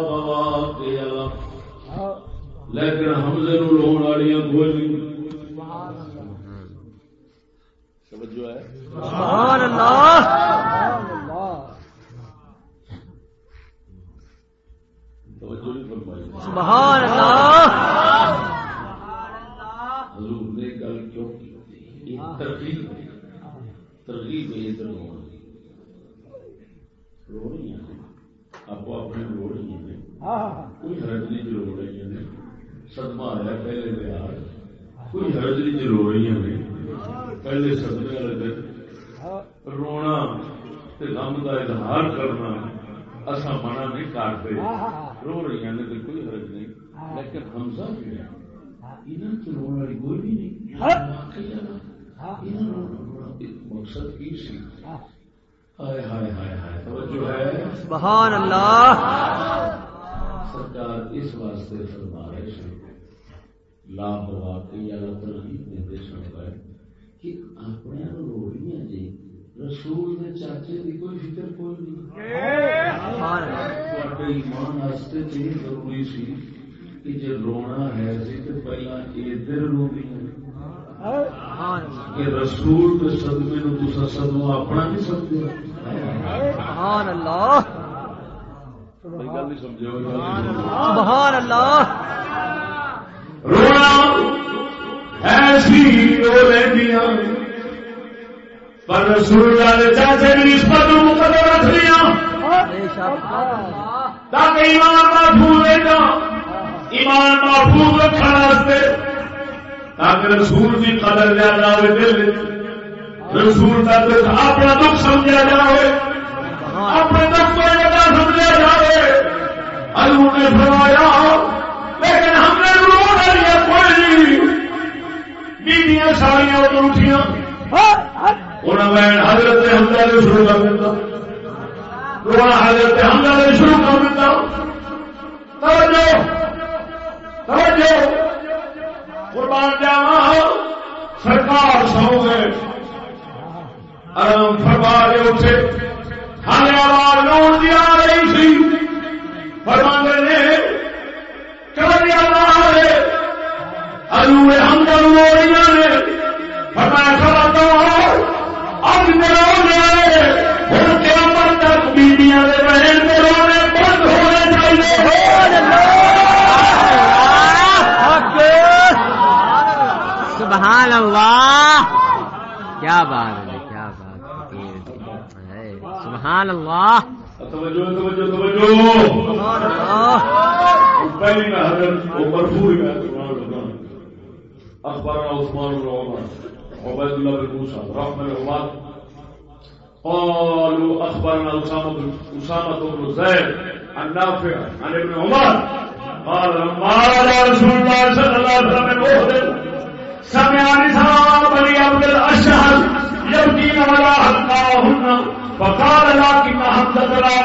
بوا کیا لا لیکن حمزے نو لوگ والی کوئی نہیں۔ توجہ ہے؟ سبحان اللہ۔ توجہ نہیں فرمائی۔ سبحان اللہ۔ حضور نے گل کیوں کی؟ ایک ترغیب ہے ادھر ہونا رو رہی ہیں۔ آپ اپنے رو رہی ہیں۔ کوئی حرج نہیں جو رو رہی ہیں۔ صدمہ آیا پہلے کوئی حرج نہیں جو رو رہی ہیں۔ پہلے صدمے والے دن۔ رونا تے غم کا اظہار کرنا اصا منع نہیں کرتے رو رہی ہیں تو کوئی حرج نہیں۔ لیکن حمزہ بھی ہے۔ رونے والی کوئی بھی نہیں۔ مقصد کی سی ہائے ہائے ہائے ہائے۔ توجہ ہے۔ سبحان اللہ۔ سرکار اس واسطے فرما رہے سن لا واقعی یا ترغیب دیتے سن گئے کہ اپنے روڑیاں جی رسول نے چاچے کی کوئی فکر کوئی نہیں۔ سبحان اللہ۔ تے ایمان واسطے یہ ضروری سی کہ جے رونا ہے سی تو پہلا ادھر سبحان اللہ کہ رسول کے صدمے نو صدمہ اپنا نہیں سمجھے سبحان اللہ۔ کوئی گل نہیں سمجھے ہوئے سبحان اللہ۔ رونا ایسی رو لیندیاں پر رسول اللہ دے چاچے کی نسبت نو مقدر رکھ شک۔ تاکہ ایمان محفوظ ایمان محفوظ رکھنے واسطے تاکہ رسول کی قدر زیادہ ہوئے دل رسول کا اپنا دکھ سمجھا جائے اپنے دکھ کو زیادہ سمجھا جائے اللہ نے فرمایا، لیکن ہم نے رو ڈالی کوئی بیٹیاں ساری ادھر اٹھیا میں حضرت حملہ نے شروع کر دیتا۔ حضرت حملہ نے شروع کر دیتا۔ توجہ توجہ۔ قربان جاوا سرکار سو گئے آرام فرما رہے اٹھے ہمیں آواز لوٹ دی آ رہی سی۔ فرما نے کر دیا رہے ارے ہم دونوں ہاں نے۔ فرمایا کھڑا تو اب میرا ہونے ہوں قیامت تک بیبیاں دے بہن کیا بات ہے، کیا بات ہے سبحان اللہ۔ توجہ توجہ توجہ۔ سبحان اللہ پہلی میں حضرت وہ مرفوع ہے قرآن لگا اخبار عثمان بن عمر، عبید الله بن موسى رحمه الله قالوا اخبرنا اسامه بن اسامه بن زيد عن نافع، عن ابن عمر۔ قال لما رسول الله صلى الله عليه وسلم سمع نساء بني عبد الاشهر يبكين على حلقاهن فقال لكن حمزه لا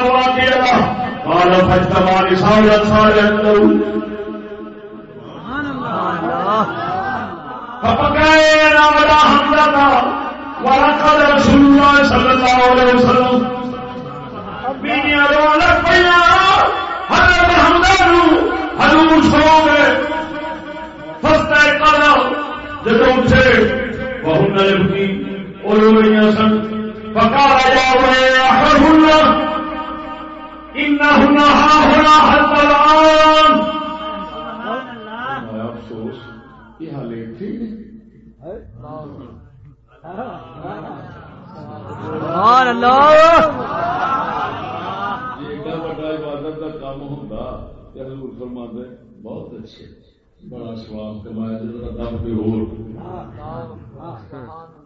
له. قال فاجتمع نساء الانصار عنده فبكينا على حمزه ولقد رسول الله صلى الله عليه وسلم. بیویاں رو لگ حضرت حمزہ حضور سو گئے جب اٹھے بہن لبکی اور رو رہی سن إنهن ها هنا حتى الآن افسوس یہ ٹھیک سبحان اللہ یہ ایڈا بڑا عبادت کا کام ہوتا حضور فرماتے بہت اچھے بڑا سواب کمایا دم پہ ہو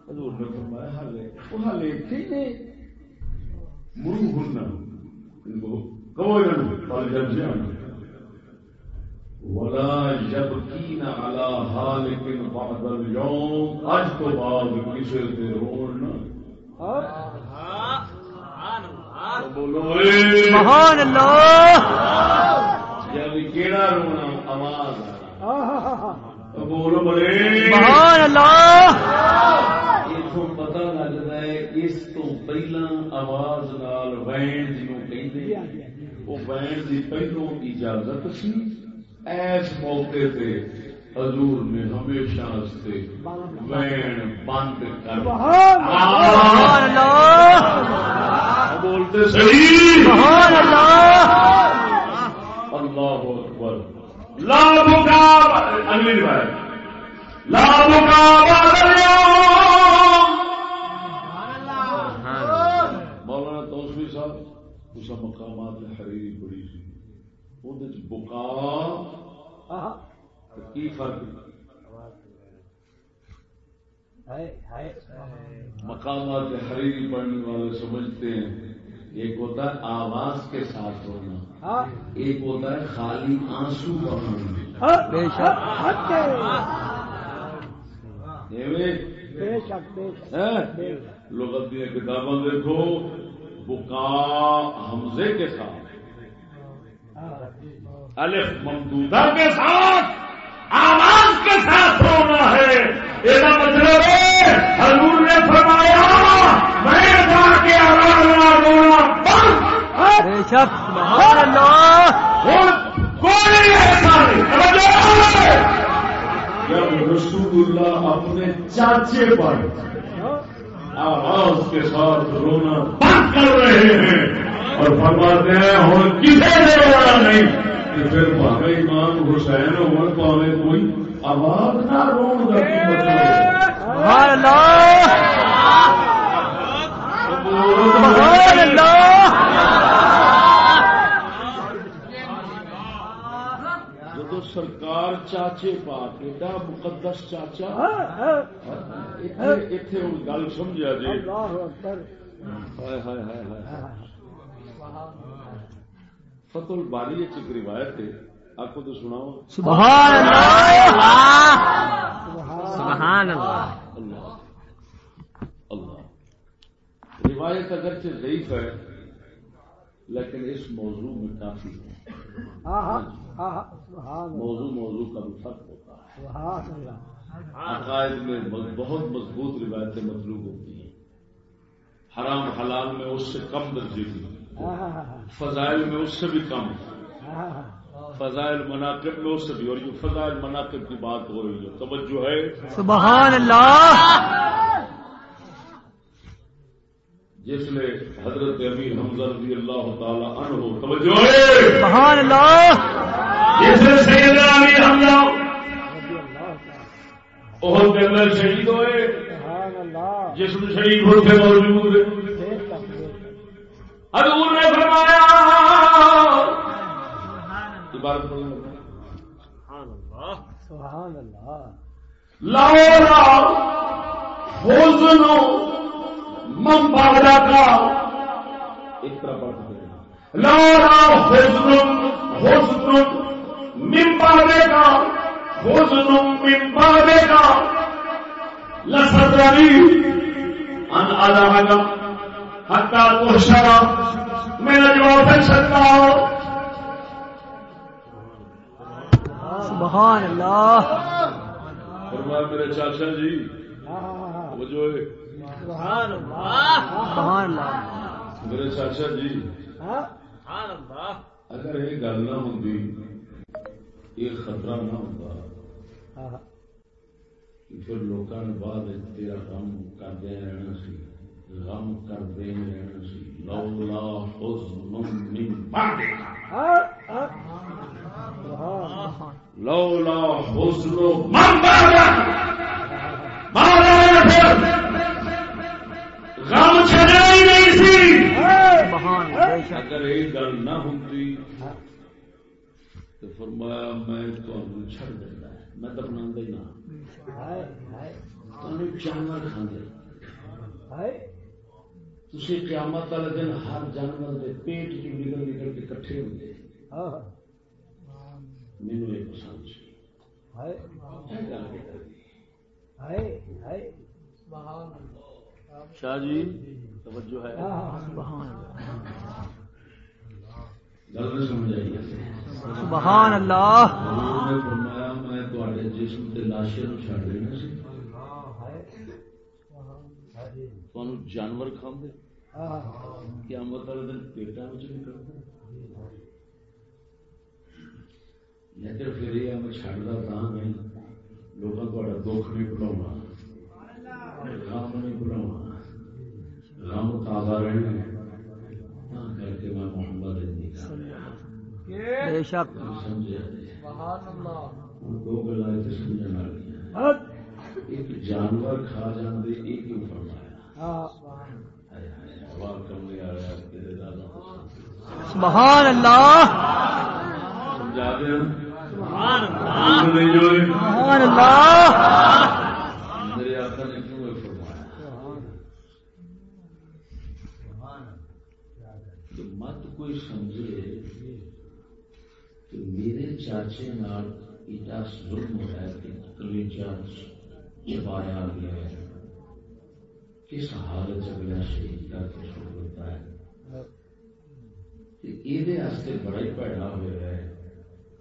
حضور نے فرمایا حالے وہ حالے ٹھیک ہے۔ مرو ہننا ان کو کہو انہوں قال جب سے آنا ولا يبكين على حالك بعد اليوم۔ اج تو بعد کسی تے بولو اے۔ سبحان اللہ۔ یعنی کیڑا رونا آواز سبحان اللہ. اتوں لگتا ہے اس تو پہلا آواز نال وین جنوں کہندے وہ وین دی پہلو اجازت سی۔ ایس موقع تے حضور نے ہمیشہ سے وین بند کر سبحان اللہ۔ بولتے صحیح۔ سبحان اللہ. اللہ اکبر۔ لا مقابلہ اگلی روایت لا مقابلہ مولانا توسوی صاحب اس مقامات حریری بڑی سی وہ بکا کی فرق مقامات حریری پڑھنے والے سمجھتے ہیں۔ ایک ہوتا ہے آواز کے ساتھ ہونا ایک ہوتا ہے خالی آنسو بہانا بے شک۔ لغت دیا کتابیں دیکھو بکا حمزے کے ساتھ۔ الف ممدودہ کے ساتھ آواز کے ساتھ ہونا ہے۔ یہ مطلب ہے حضور نے فرمایا میں جا کے آواز نہ بے شک سبحان اللہ۔ اور کوئی! جب رسول اللہ اپنے چاچے پر آواز کے ساتھ رونا بند کر رہے ہیں اور فرماتے ہیں اور کسی نے رونا نہیں۔ کہ پھر بھاگا امام حسین تو ہمیں کوئی آواز نہ رون کا کی مطلب اللہ۔ سرکار چاچے پاک ایڈا مقدس چاچا۔ اتنے ہوں گل سمجھا جی۔ فتل باری چک روایت ہے۔ آپ کو تو سنا اللہ سبحان اللہ۔ اللہ۔ اللہ۔ روایت اگرچہ ضعیف ہے لیکن اس موضوع میں کافی ہے۔ موضوع موضوع کا بھی فرق ہوتا ہے۔ عقائد میں بہت مضبوط روایتیں مطلوب ہوتی ہیں۔ حرام حلال میں اس سے کم درجے کی۔ فضائل میں اس سے بھی کم۔ فضائل مناقب میں اس سے بھی۔ اور یہ فضائل مناقب کی بات ہو رہی ہے۔ توجہ ہے۔ سبحان اللہ! جس نے حضرت امیر حمزہ رضی اللہ تعالی عنہ توجہ ہے۔ سبحان اللہ! اندر شہید ہوئے۔ جس میں شہید ہوتے موجود۔ حضور نے فرمایا عبارت سبحان اللہ لولا حسن من بعد کا ایک طرح پڑھ حسن حسن بعد کا حسن بعد کا لسدری ان علامہ حتى تحشر من الجواب سکتا سبحان اللہ۔ فرمایا میرے چاچا جی وہ جو ہے۔ سبحان اللہ۔ میرے چاچا جی اگر یہ گل نہ ہوں یہ خطرہ نہ ہوتا۔ کہ پھر لوگوں نے بعد تیرا غم کرتے رہنا سی غم کرتے رہنا سی۔ لولا حزن من بعدک۔ لولا حزن من بعدک۔ مارا پھر۔ غم چھڑا ہی نہیں سی۔ سبحان بے شک اگر یہ گل نہ ہوتی تو فرمایا میں تمہیں چھڑ دینا ہے میں دفنا ہی نہ تمہیں جانور کھانے تھی قیامت والے دن ہر جانور کے پیٹ کی نکل نکل کے کٹھے ہوئے مینو یہ پسند شاہ جی توجہ ہے۔ سبحان اللہ گل نہیں سمجھ آئی سبحان اللہ حضور نے فرمایا میں تواڈے جسم تے لاشے نو چھڑ دینا سی تانوں جانور کھاندے قیامت والے دن پیٹاں وچ نکلدے لیکن پھر یہ میں چھڑدا تاں نہیں لوکاں تہاڈا دکھ نہیں بھلاونا غم نہیں بھلاونا غم تازہ رہنا تاں کر کے میں محمد نہیں کردا بے شک ایک جانور کھا کیوں فرمایا. پسند سبحان اللہ. سمجھا سبحان اللہ. میرے آقا نے کیوں فرمایا مت کوئی سمجھے کہ چاچے نال ایڈا ظلم ہوا ہے کہ کلیجا چبایا گیا ہے۔ کس حالت اگلا شہید کر کے چھوڑ دیتا ہے یہ بڑا ہی پیڑا ہوا ہے۔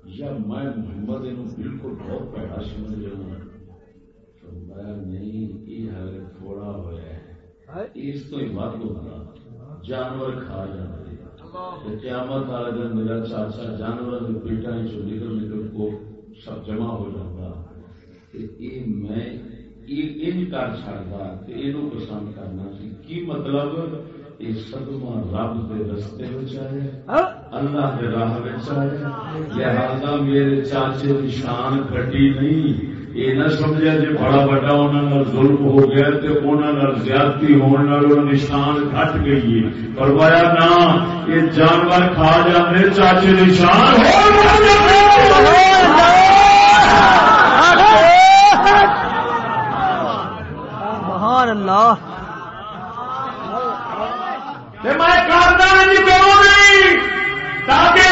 یا میں محمد یہ بالکل بہت پیڑا سمجھ رہا ہوں۔ فرمایا نہیں یہ حال تھوڑا ہوا ہے۔ اس تو ہی ود ہوگا جانور کھا جاتے قیامت والے دن میرا چاچا جانور کے پیٹا چ نکل نکل کو سب جمع ہو جاتا یہ میں ان کر چڑھتا کہ یہ پسند کرنا سی کی مطلب؟ یہ سدما رب کے رستے میں آئے اللہ کے راہ میں آئے لہذا میرے چاچے کی شان گٹی نہیں۔ یہ نہ سمجھا جی بڑا بڑا انہوں نے ظلم ہو گیا تو انہوں نے زیادتی ہونے نشان گھٹ گئی ہے۔ فرمایا نہ یہ جانور کھا جاتے چاچے نشان سبحان اللہ۔ میں کرنا نہیں کروں نہیں تاکہ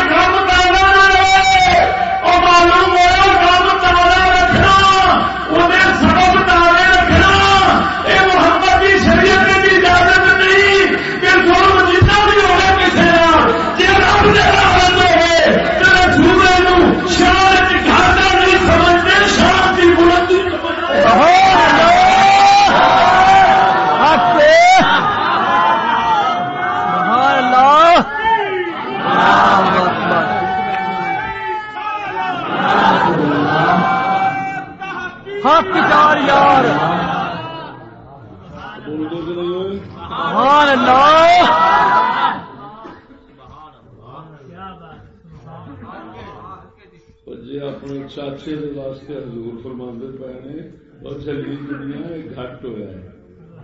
گھٹ ہویا ہے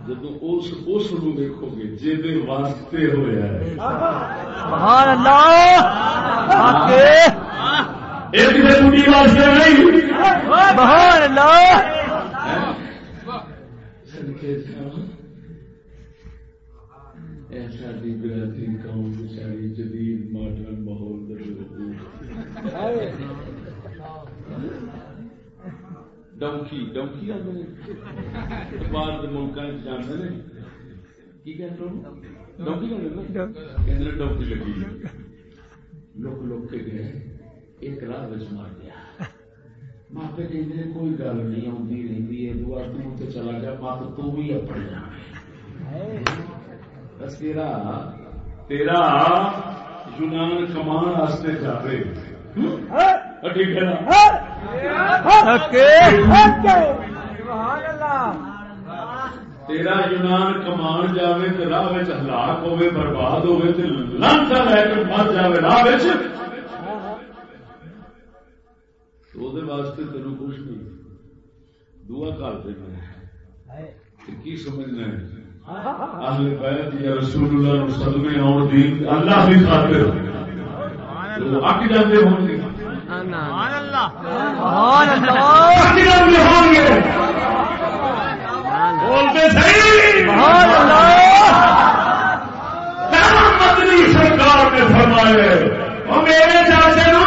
جدو اس اس نو دیکھو گے جے واسطے ہویا ہے سبحان اللہ حق ایک کسی بڑی واسطے نہیں سبحان اللہ صدقے جاواں ایسا دی برادری قوم بیچاری جدید ماڈرن ماحول ڈونکی ڈونکی آدھے نے باہر ملکوں جانتے ہیں کی کہتے ہیں ڈونکی کہتے ہیں ڈونکی لگی لوک لوک کے گئے ایک راہ بچ مار کہتے ہیں کوئی گل نہیں آتی رہتی ہے دعا تو تے چلا جا مات تو بھی اپنے جانا بس تیرا تیرا یونان کمان واسطے جاوے ٹھیک ہے نا تیرا یونان کمان جاوے تے راہ ہلاک ہوے برباد ہوے تے لانتا لے کے مر جاوے راہ تو واسطے تینوں کچھ نہیں۔ دعا کر دینا کی سمجھنا ہے؟ اہل بیت یا رسول اللہ نو صدمے آن دین، اللہ بھی خاطر۔ تو اک جاندے ہوں گے سبحان اللہ اک جاندے ہوں گے بولتے صحیح سبحان اللہ مدنی سرکار نے فرمایا میرے چاچے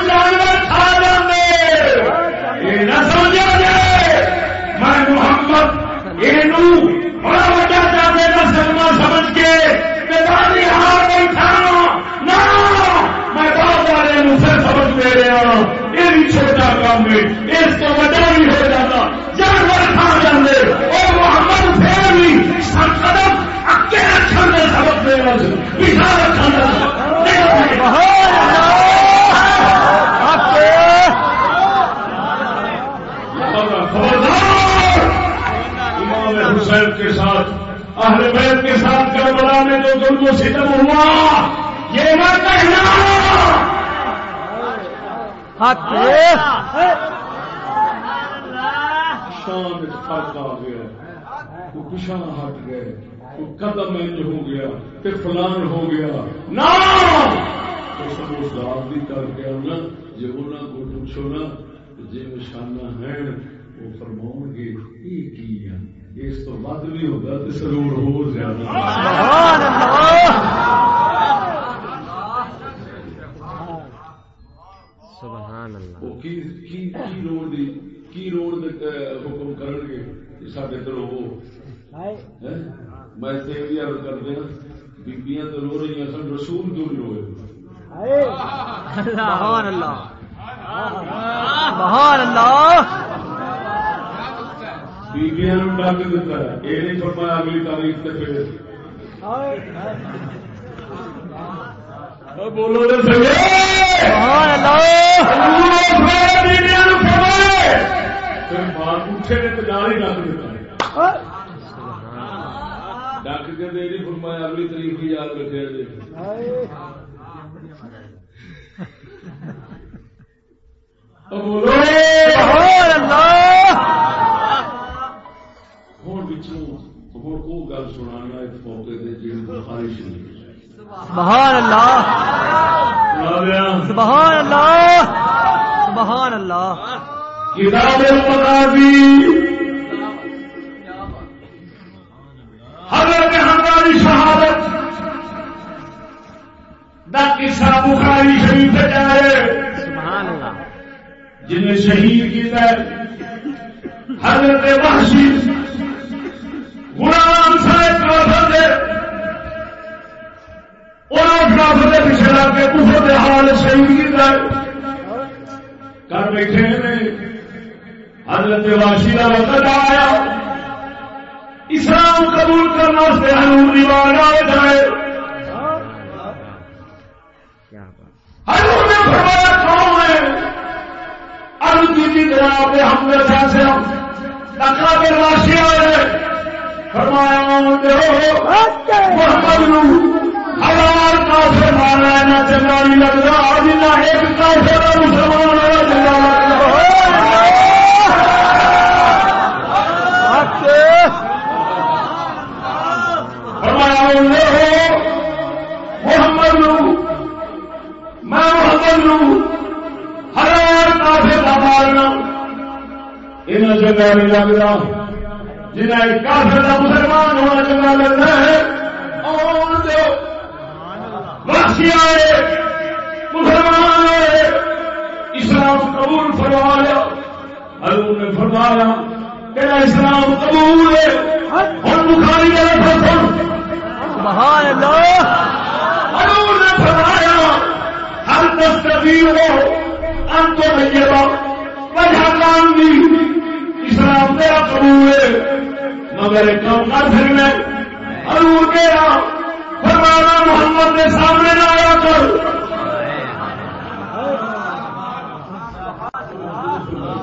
امام حسین کے ساتھ اہل بیت کے ساتھ کربلا میں جو ظلم و ستم ہوا یہ نہ کہنا۔ شان فرق آ گیا۔ پچھا ہٹ گئے۔ قدم انج ہو گیا تو فلان ہو گیا۔ بھی کر کے کو پوچھو نا نشانہ ہے وہ گے یہ اس تو ود بھی ہوگا تو ضرور ہو زیادہ۔ سبحان اللہ! سبحان اللہ! وہ کی کی کی روڑ دی کی روڑ دے حکم کرن گے سارے تو رو میں تے بھی عرض کر دیا بیبیاں تو رو رہی سن رسول کیوں نہیں روئے؟ سبحان اللہ۔ سبحان اللہ۔ بیبیاں نو ڈک دیتا ہے۔ یہ نہیں فرمایا اگلی تاریخ تے پھر۔ بولو اللہ۔ پھر نے تو ہی دیتا ہے۔ ڈک کے دے نہیں فرمایا اگلی تاریخ کی یاد رکھے جی ہوں پچھوں ہوں وہ گل سنانا اس موقع سے جی بخاری شریف سبحان اللہ! سبحان اللہ! سبحان اللہ! کتاب حضرت ہماری شہادت نہ قصہ بخاری شریف سے جائے سبحان اللہ جنہیں شہید ہے حضرت وحشی غلام صاحب کافر دے انہوں کافر دے پیچھے لگ کے کفر دے حال شہید کیتا ہے۔ کر بیٹھے نے حضرت واشی کا وقت آیا۔ اسلام قبول کرنے سے حضور دیوان آئے جائے۔ کیا حضور نے فرمایا، کون ہے؟ عرض کی تھی جناب ہم نے سے ہم۔ ڈکا کے واشی آئے فرمایا محمد نو ہزار کافر مارا نہ چنگا نہیں لگتا جنا ایک کافر مسلمان والا چنگا انہیں چنگا نہیں لگتا جنہیں ایک کافر کا مسلمان ہونا چنگا لگتا ہے اور جو وحشی آئے مسلمان آئے اسلام قبول فرما لیا حضور نے فرمایا تیرا اسلام قبول ہے اور بخاری کا لفظ سن سبحان اللہ۔ حضور نے فرمایا ہر دستگیر ہو انت طیبہ وجہ کام بھی اسلام تیرا قبول ہے مگر ایک کام کر سکنے حضور کہا فرمانا محمد کے سامنے نہ آیا کر۔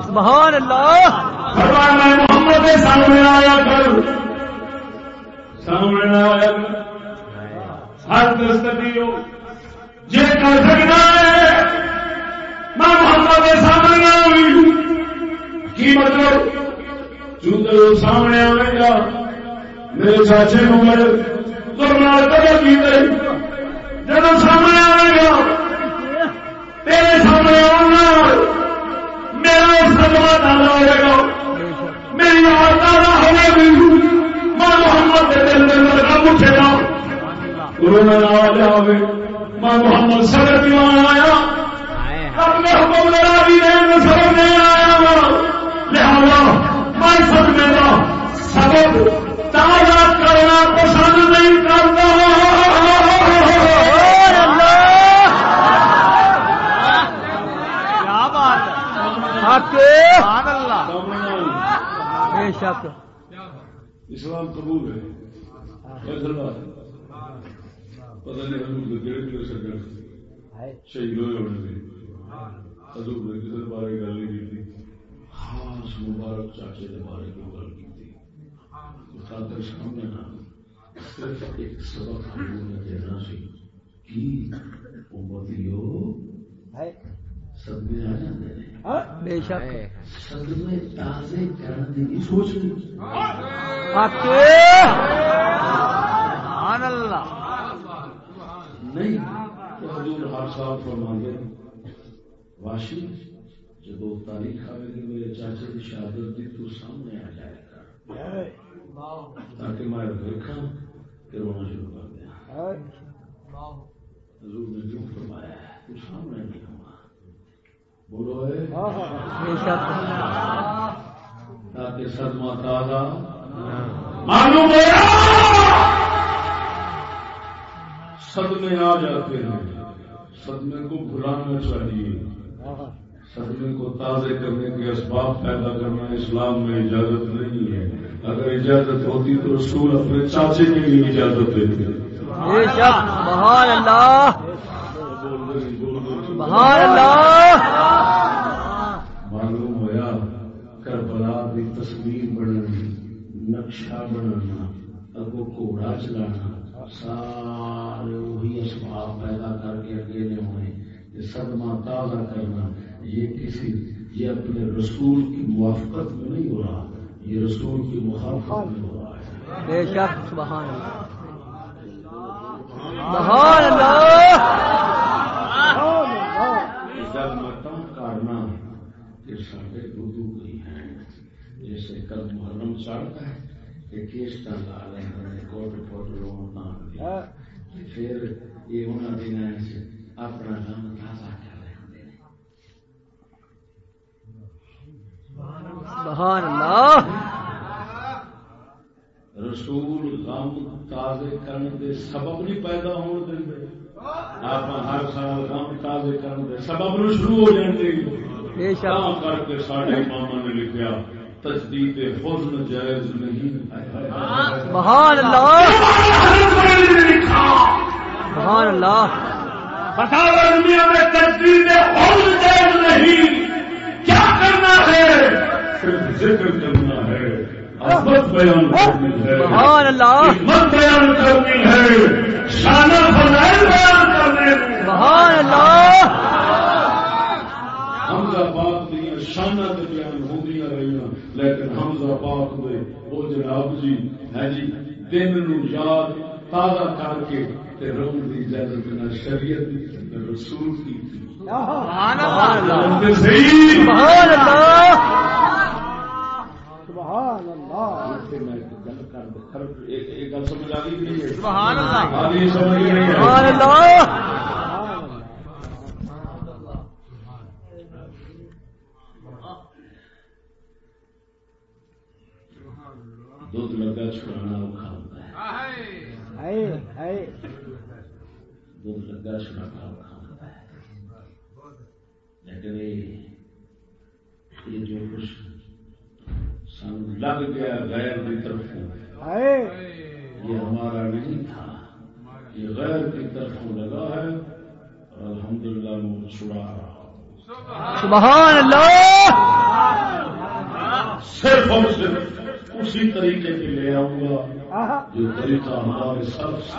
سبحان اللہ۔ فرمانا محمد کے سامنے آیا کر۔ سامنے نہ آیا کر۔ ہر دستگیر ہو۔ جے کر سکنا ہے میں محمد کے سامنے نہ ہوئی کی مطلب؟ چونکہ سامنے آئے گا۔ میرے چاچے مگر ترنال قدر کی جب سامنے آئے گا، تیرے سامنے آنا میرا سدما دادا ہوئے گا۔ میری آواز دادا ہوئے گی۔ میں محمد کے دل میں لڑکا پوچھے گا۔ رونا نہ جاوے۔ میں محمد سگر دیوان آیا۔ اپنے حکم لڑا بھی نہیں سبب نہیں آیا۔ میں سدمے کا سبب تازہ کرنا پسند نہیں کرتا۔ سبحان اللہ۔ کیا بات ہے حق سبحان اللہ بے شک۔ اسلام قبول ہے۔ پتہ نہیں حضور کے کہڑے کہڑے سکر شہید ہوئے ہونے سے۔ حضور نے کسی بارے گل نہیں کی خاص مبارک چاچے کے بارے میں گل کی تھی خاطر سامنے نہ صرف ایک سبق حضور نے دینا سی۔ کی امتیو صدمے آ جاتے ہیں؟ بے شک۔ صدمے تازے کرنے کی نہیں سوچنی حق سبحان اللہ۔ نہیں تو حضور ہر سال فرماندے واشی جب تاریخ آئے گی میرے چاچے کی شہادت دی تو سامنے آ جائے گا۔ تاکہ میں دیکھا کہ رونا شروع کر دیا۔ حضور نے جو فرمایا ہے تو سامنے نہیں ہوا بولو ہے بے شک تاکہ صدمہ تازہ معلوم ہوا صدمے آ جاتے ہیں۔ صدمے کو بھلانا چاہیے۔ صدمے کو تازے کرنے کے اسباب پیدا کرنا اسلام میں اجازت نہیں ہے۔ اگر اجازت ہوتی تو رسول اپنے چاچے کے لیے اجازت دیتے۔ سبحان اللہ معلوم ہوا کربلا کی تصویر بنانی نقشہ بنانا اگو گھوڑا چلانا سارے وہی اسباب پیدا کر کے اگے لے ہوئے یہ صدمہ تازہ کرنا یہ کسی یہ اپنے رسول کی موافقت میں نہیں ہو رہا۔ یہ رسول کی مخالفت میں ہو رہا ہے۔ بے شک سبحان اللہ۔ سبحان کاٹنا کہ سارے اردو گئی ہیں۔ جیسے کل محرم چڑھتا ہے کہ کیس کا کوٹ رونا پھر یہ انہوں دن سے اپنا کام تازہ کر رہے ہیں سبحان اللہ۔ رسول غم تازے کرنے دے سبب نہیں پیدا ہونے دیں آپ ہر سال غم تازے کرنے دے سبب نو شروع ہو جاتے بے شک۔ کر کے ساڈے ماما نے لکھیا تجدید حزن جائز نہیں۔ سبحان اللہ۔ سبحان اللہ۔ فتاوی دنیا میں تجدید حزن جائز نہیں۔ کیا کرنا ہے؟ صرف ذکر کرنا ہے عظمت بیان کرنی ہے۔ سبحان اللہ۔ حکمت بیان کرنی ہے شانہ فضائل بیان کرنے سبحان اللہ۔ حمزہ پاک دیا شانہ تے بیان ہوندیاں رہیاں لیکن حمزہ پاک دے او جناب جی ہے جی دن نو یاد تازہ کر کے تے رون دی اجازت نہ شریعت دی رسول کی۔ سبحان اللہ۔ سبحان اللہ۔ سبحان لگا چھڑانا اوکھا ہوتا ہے لگا چھڑانا اوکھا ہوتا ہے لیکن یہ جو کچھ لگ گیا غیر کی طرف یہ ہمارا نہیں تھا۔ یہ غیر کی طرف لگا ہے۔ اور الحمدللہ میں چھڑا رہا ہوں سبحان اللہ! صرف اور صرف اسی طریقے کے لے آؤں گا۔ جو طریقہ ہمارے سب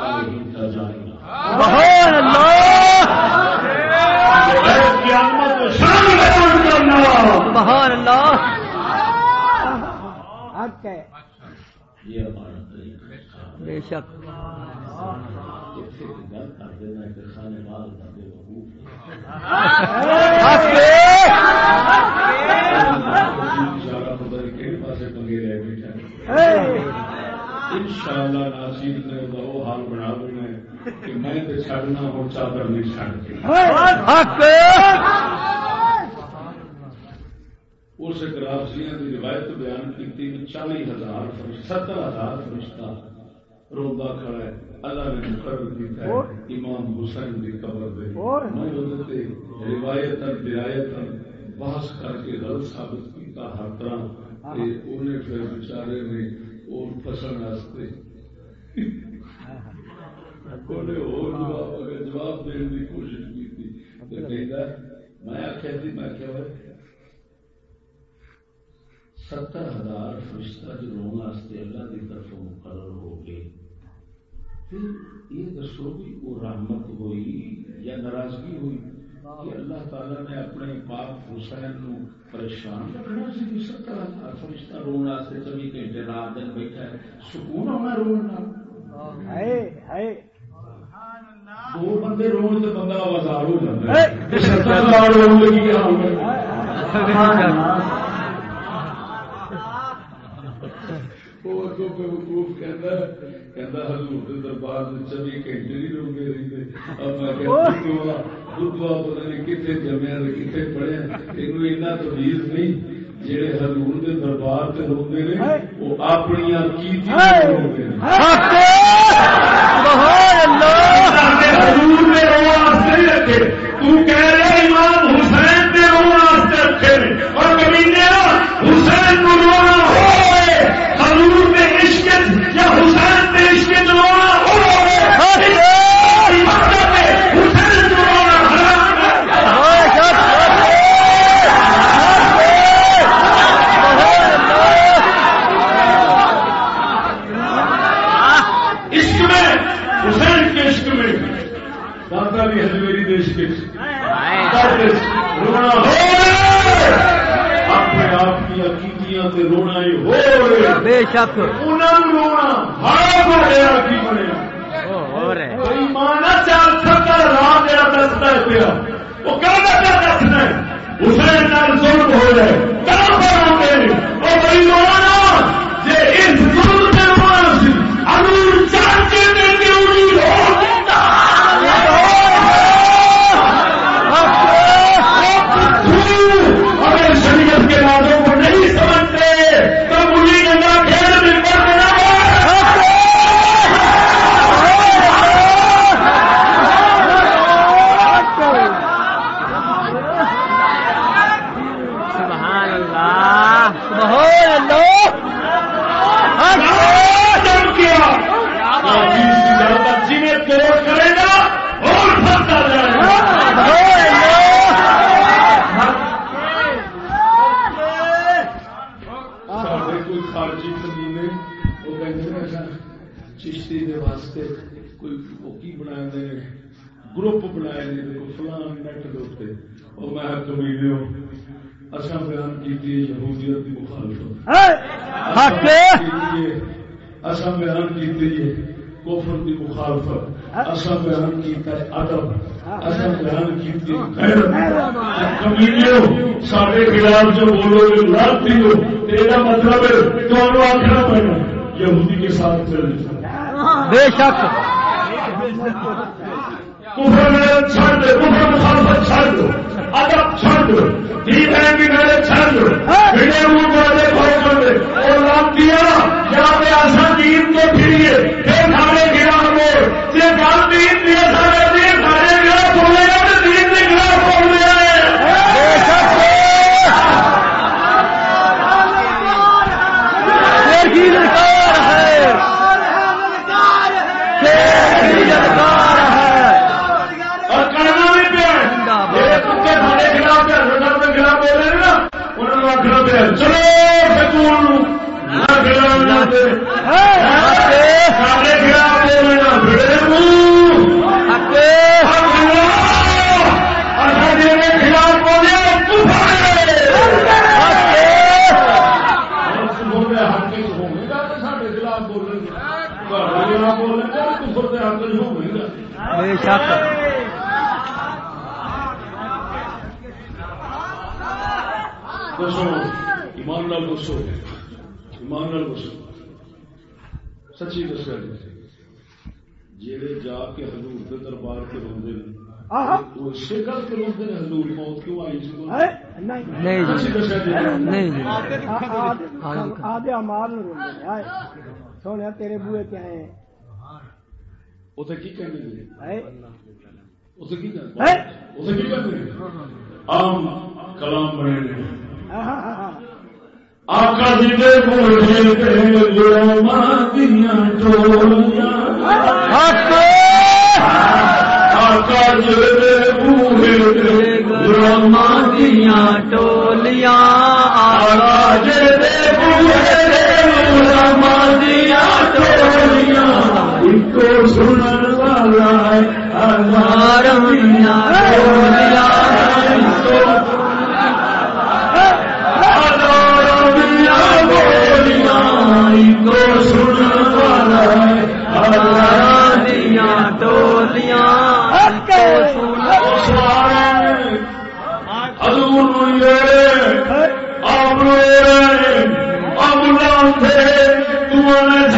کا جائے گا۔ سبحان اللہ قیامت کو شان بیان کرنا سبحان اللہ حق ہے یہ ہمارا طریقہ ہے بے شک اتنے کی گل کر دینا کہ خانے وال کا بے وقوف حق ہے اشارہ پتہ نہیں کہڑے پاسے پنگے رہ بیٹھا ہے۔ ان شاء اللہ نے وہ حال بنا دینا ہے کہ میں تو چڑنا ہوں چادر نہیں چڑھ کے حق اس گرافسیاں کی روایت بیان کی چالی ہزار ستر ہزار فرشتہ روبا کھڑا ہے۔ اللہ نے مقرر کیا ہے امام حسین کی قبر دے؟ میں روایت بحث کر کے غلط ثابت کیتا ہر طرح۔ تے انہیں پھر بیچارے نے اور واسطے اور جواب دینے کی کوشش کی تھی کہتا میں آخیا میں کیا ستر ہزار فرشتہ روم واسطے اللہ کی طرف مقرر ہو گئے۔ پھر یہ دسو بھی وہ رحمت ہوئی یا ناراضگی ہوئی کہ اللہ تعالیٰ نے اپنے پاک حسین نو پریشان رکھنا سی کہ ستر ہزار فرشتہ روم واسطے چوبی گھنٹے رات دن بیٹھا ہے۔ سکون ہونا رونا دو بندے رون سے بندہ آوازار ہو جاتا ہے ستر ہزار رون لگی کیا ہوگا وہ اگوں پہ وقوف کہندا کہندا حضور دے دربار میں چوبی گھنٹے نہیں اب میں کہتا دعا نہیں کتنے کتنے نہیں حضور وہ کیتیاں روندے نے حق سبحان اللہ حضور نے رو واسطے نہیں رکھے تو کہہ رہے امام حسین نے رو واسطے رکھے نے اور کمینے حسین کو رونا ہوئے حضور نے عشق یا حسین نے عشق رونا ہوئے حسین کو رونا حرام ہے عشق میں حسین کے عشق میں دادا بھی ہزمیری دیش کے رونا ہوئے اپنے آپ کی عقیدیاں تے رونا ہی ہوئے بے شک انہوں رونا حرام ہو گیا کی بنیا ہو رہے کوئی مانا چار ستر رات جڑا دستا ہے پیا وہ کہنا کیا دسنا ہے۔ حسین ظلم ہو جائے کہاں پر ہوں گے وہ بڑی مولانا یہ اس ظلم سے رونا سی حضور چاہتے میں کہ انہیں ہو اگر شریعت کے باتوں کو نہیں سمجھتے تو انہیں گنگا کھیل میں پڑ نہ سبحان اللہ سبحان اللہ کمینے وہ کہتے ہیں ایسا چشتی دے واسطے کوئی وہ کی بنا دے گروپ بنائے نے کوئی فلان نیٹ دے اوتے اور میں کمینے ہوں اصا بیان کی یہودیت کی مخالفت حق اصا بیان کی کفر کی مخالفت اصا بیان کیتا ہے ادب اصا بیان کی سارے خلاف جو بولو گے لڑتی ہو تیرا مطلب ہے تو آخر پڑنا یہودی کے ساتھ چل بے شک نہیں جی۔ جی۔ نہیں آدھے امار سونے تیرے بوئے کیا ہیں؟ اتنے کی کہنے گے ہائے۔ اتنے کی ہیں؟ کہنے اتنے کی کہنے گے عام کلام بنے نے ہاں ہاں ہاں آقا جی دے بوجھے تے جو مادیاں ٹولیاں۔ حق آقا جی دے تے جو مادیاں ٹولیاں آقا جی دے بوجھے تے جو ٹولیاں۔ کو سنن والا ہے ٹولیاں۔ امام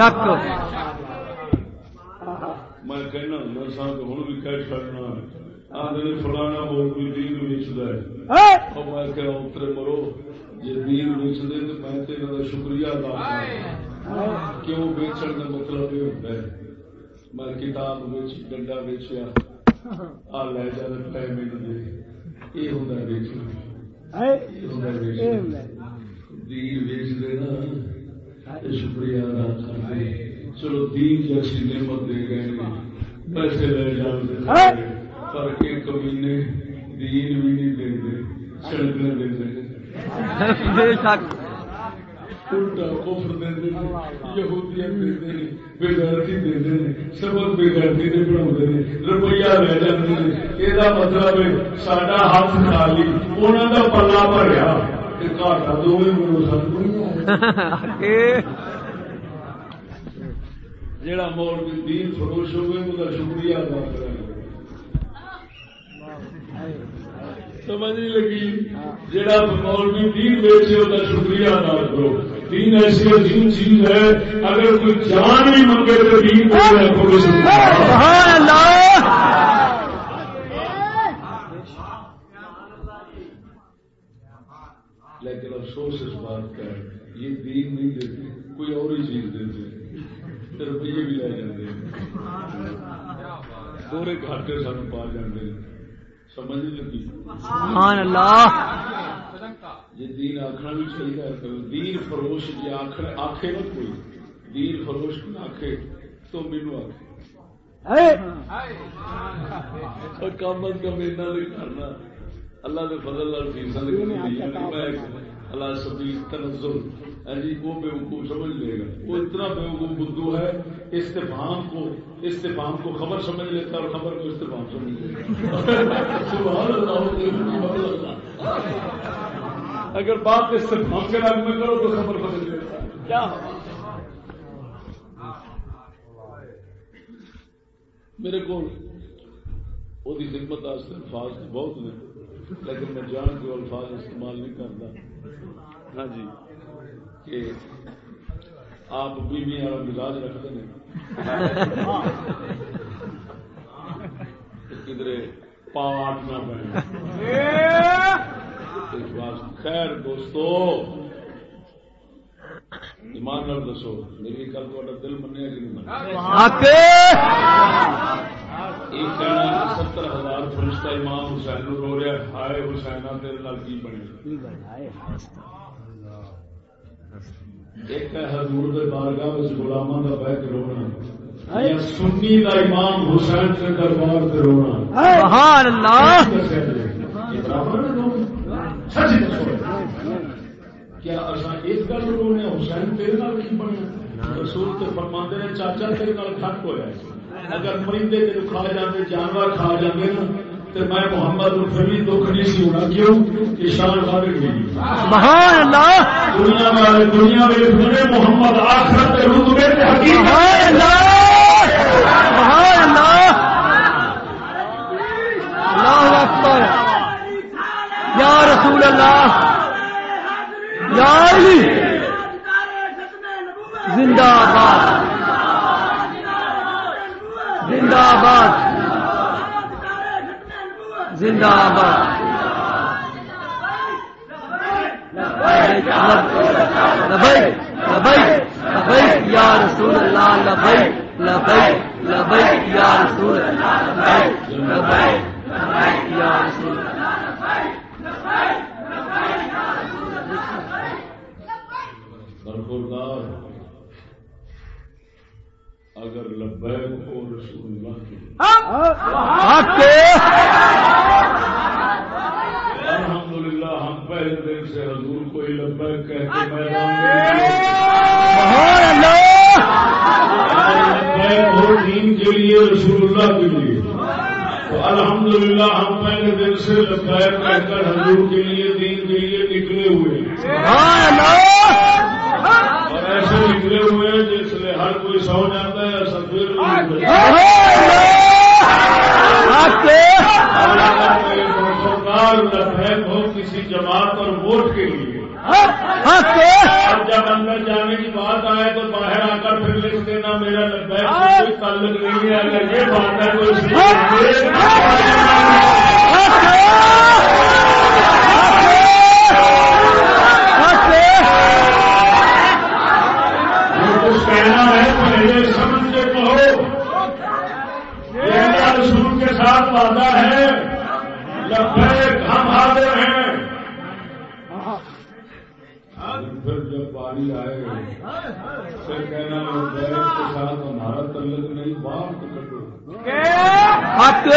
شک میں کہنا ہوں سا کہ ہوں بھی کہہ چڑنا آدھے فلانا بول بھی دین ویچتا ہے۔ ہائے اور میں کہ اترے مرو جی دین ویچ دے تو میں تو انہوں کا شکریہ ادا کیوں بیچن کا مطلب یہ ہوتا ہے؟ میں کتاب ویچ ڈنڈا ویچیا۔ آ لے جا پہ میرے دے۔ یہ ہوتا ہائے یہ ہوتا دین شکریہ ادا کرتے چلو دین جیسی نعمت دے گئے نے، پیسے لے جاتے پر ایک کمینے دین بھی نہیں دے دے۔ سڑکنے دے دے۔ بے شک۔ الٹا کفر دے دے۔ یہودیت دے دے۔ بےغیرتی دے دے۔ سبق بےغیرتی دے بنا دے روپیہ لے یہ مطلب ہے ساڈا ہاتھ خالی انہوں کا پلا بھریا۔ جیڑا مولوی دین فروش ہوئے ان کا شکریہ ادا کریں سمجھ نہیں لگی؟ جیڑا مولوی دین بیچے ان کا شکریہ ادا کرو۔ دین ایسی عظیم چیز ہے اگر کوئی جان بھی منگے تو دین سبحان اللہ لیکن افسوس اس بات کا ہے یہ دین نہیں دیتے کوئی اور ہی چیز دیتے روپیے بھی لے جاتے۔ پورے گھاٹے سان پا جاتے۔ سمجھ نہیں لگی؟ سبحان اللہ۔ یہ دین آخنا بھی چاہیے دین فروش جی آخر آخے نا کوئی۔ دین فروش کو آخے تو مینو آخے کم از کم نہیں کرنا اللہ کے فضل فیسا اللہ سبھی تنزل جی وہ بے وقوف سمجھ لے گا۔ وہ اتنا بے وقوف بدھو ہے استفام کو استفام کو خبر سمجھ لیتا اور خبر کو استفام سمجھ لیتا سبحان اللہ اگر بات استفام کے رنگ میں کرو تو خبر سمجھ لیتا کیا میرے کو وہ خدمت الفاظ بہت نے لیکن میں جان کے الفاظ استعمال نہیں کرتا۔ ہاں جی کہ آپ بیوی والا مزاج رکھتے ہیں۔ کدھر پاٹ نہ بنے خیر دوستو۔ ایمان نال دسو میری گل تا دل منیا کہ نہیں ستر ہزار فرشتہ امام حسین رو رہا ہائے حسین تیرے نال کی بنے ایک حضور دے بارگاہ وچ غلاماں دا بیٹھ رونا سنی دا امام حسین کے دربار تے رونا۔ سبحان اللہ! برابر سچ کیا اصا اس گل رونے حسین تیرے نال کی بنیا رسول فرماندے نے چاچا تیرے نال کھٹ ہویا اگر مرندے تین کھا جاتے جانور کھا جاتے نا تو میں محمد پھر بھی دکھ نہیں سی ہونا۔ کیوں؟ کہ شان فارغ گئی سبحان اللہ! دنیا والے دنیا میں بڑے محمد آخرت کے رتبے تے حقیقت۔ سبحان اللہ! سبحان اللہ! اللہ اکبر! یا رسول اللہ یا علی زندہ باد زندہ باد زندہ باد یا رسول اللہ لبیک لبیک لبیک یا رسول اللہ لبیک یا رسول برخوردار اگر لبیک ہو رسول اللہ کی حق الحمدللہ ہم پہلے دن سے حضور کو ہی لبیک کہہ کے میدان میں سبحان اللہ لبیک ہو دین کے لیے رسول اللہ کے لیے۔ تو الحمدللہ ہم پہلے دن سے لبیک کہہ کر حضور کے لیے، دین کے لیے نکلے ہوئے ہیں سبحان اللہ اور ایسے نکلے ہوئے ہیں جس میں ہر کوئی سو جاتا ہے سفیر لبیک ہو کسی جماعت اور ووٹ کے لیے اور جب اندر جانے کی بات آئے تو باہر آ کر پھر لکھ دینا میرا لبیک سے کوئی تعلق نہیں ہے اگر یہ بات ہے تو اس کچھ کہنا ہے پہلے سمجھ کے کہو یہ رسول کے ساتھ وعدہ ہے لبیک ہم حاضر ہیں پھر جب باری آئے پھر کہنا لبیک کے ساتھ ہمارا تعلق نہیں باہر تو کٹو حق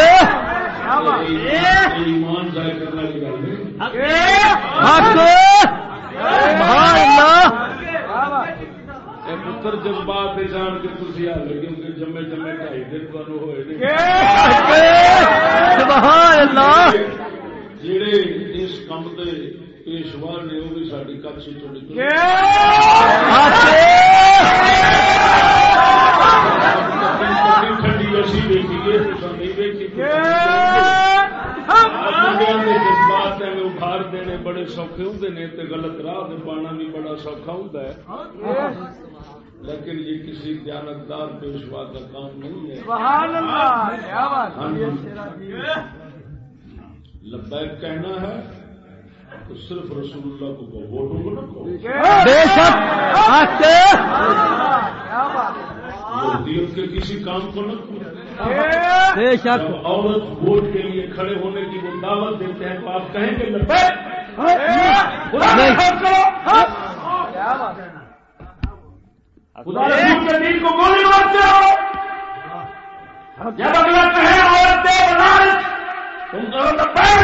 ایمان ضائع کرنے کی گل نہیں حق سبحان اللہ اے پتر جذبات جان کے تھی حل کیونکہ جمے جمے ڈھائی دن تمہیں ہوئے حق سبحان اللہ جڑے اس کام کے پیشوا نے وہ بھی کراچی تو نکل ٹھنڈی اسی دیکھیے نہیں دیکھی جذبات اخار دینے بڑے سوکھے ہوں نے تے غلط راہ دے پانا سوکھا ہوں لیکن یہ کسی دیانتدار پیشوا کا کام نہیں ہے۔ ہاں جی۔ لبیک کہنا ہے تو صرف رسول اللہ کو کہو ووٹوں کو نہ کہو۔ بے شک حق یہودیت کے کسی کام کو نہ بے شک۔ عورت ووٹ کے لیے کھڑے ہونے کی وہ دعوت دیتے ہیں تو آپ کہیں گے لبیک۔ خدا رسول کے دین کو گولی مارتے ہو۔ جب اگلا کہے عورت دے بلال، تم کرو لبیک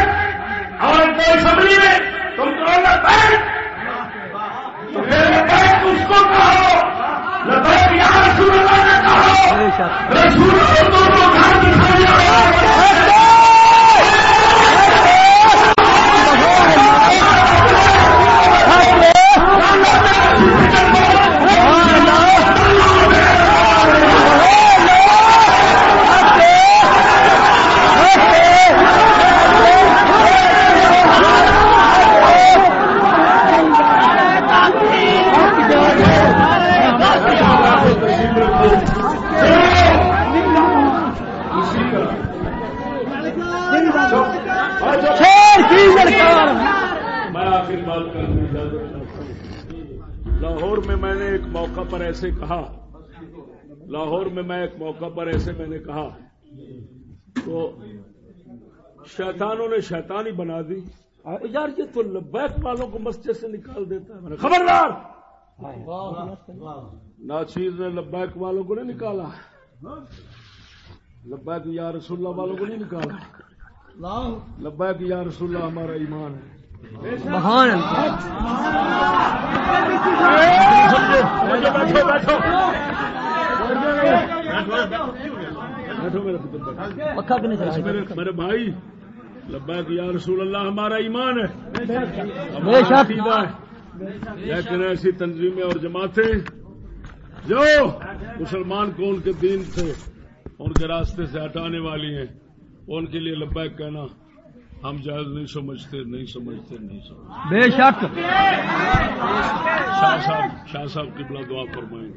عورت دے اسمبلی میں، تم کرو لبیک تو پھر لبیک اس کو کہو، لبیک یا رسول اللہ نے کہو بے شک رسول کو دونوں گھر دکھائی شیر پر ایسے کہا۔ لاہور میں میں ایک موقع پر ایسے میں نے کہا۔ تو شیطانوں نے شیطانی بنا دی۔ یار، یہ تو لبیک والوں کو مسجد سے نکال دیتا ہے۔ میں نے خبردار! ناچیز نے لبیک والوں کو نہیں نکالا۔ لبیک یا رسول اللہ والوں کو نہیں نکالا۔ لبیک یا رسول اللہ، ہمارا ایمان ہے۔ پکا کہ نہیں میرے بھائی لبیک یا رسول اللہ ہمارا ایمان ہے۔ لیکن ایسی تنظیمیں اور جماعتیں جو مسلمان کو ان کے دین سے ان کے راستے سے ہٹانے والی ہیں ان کے لیے لبیک کہنا ہم جائز نہیں سمجھتے نہیں سمجھتے نہیں سمجھتے۔ بے شک۔ شاہ صاحب شاہ صاحب کی بلا دعا فرمائیں۔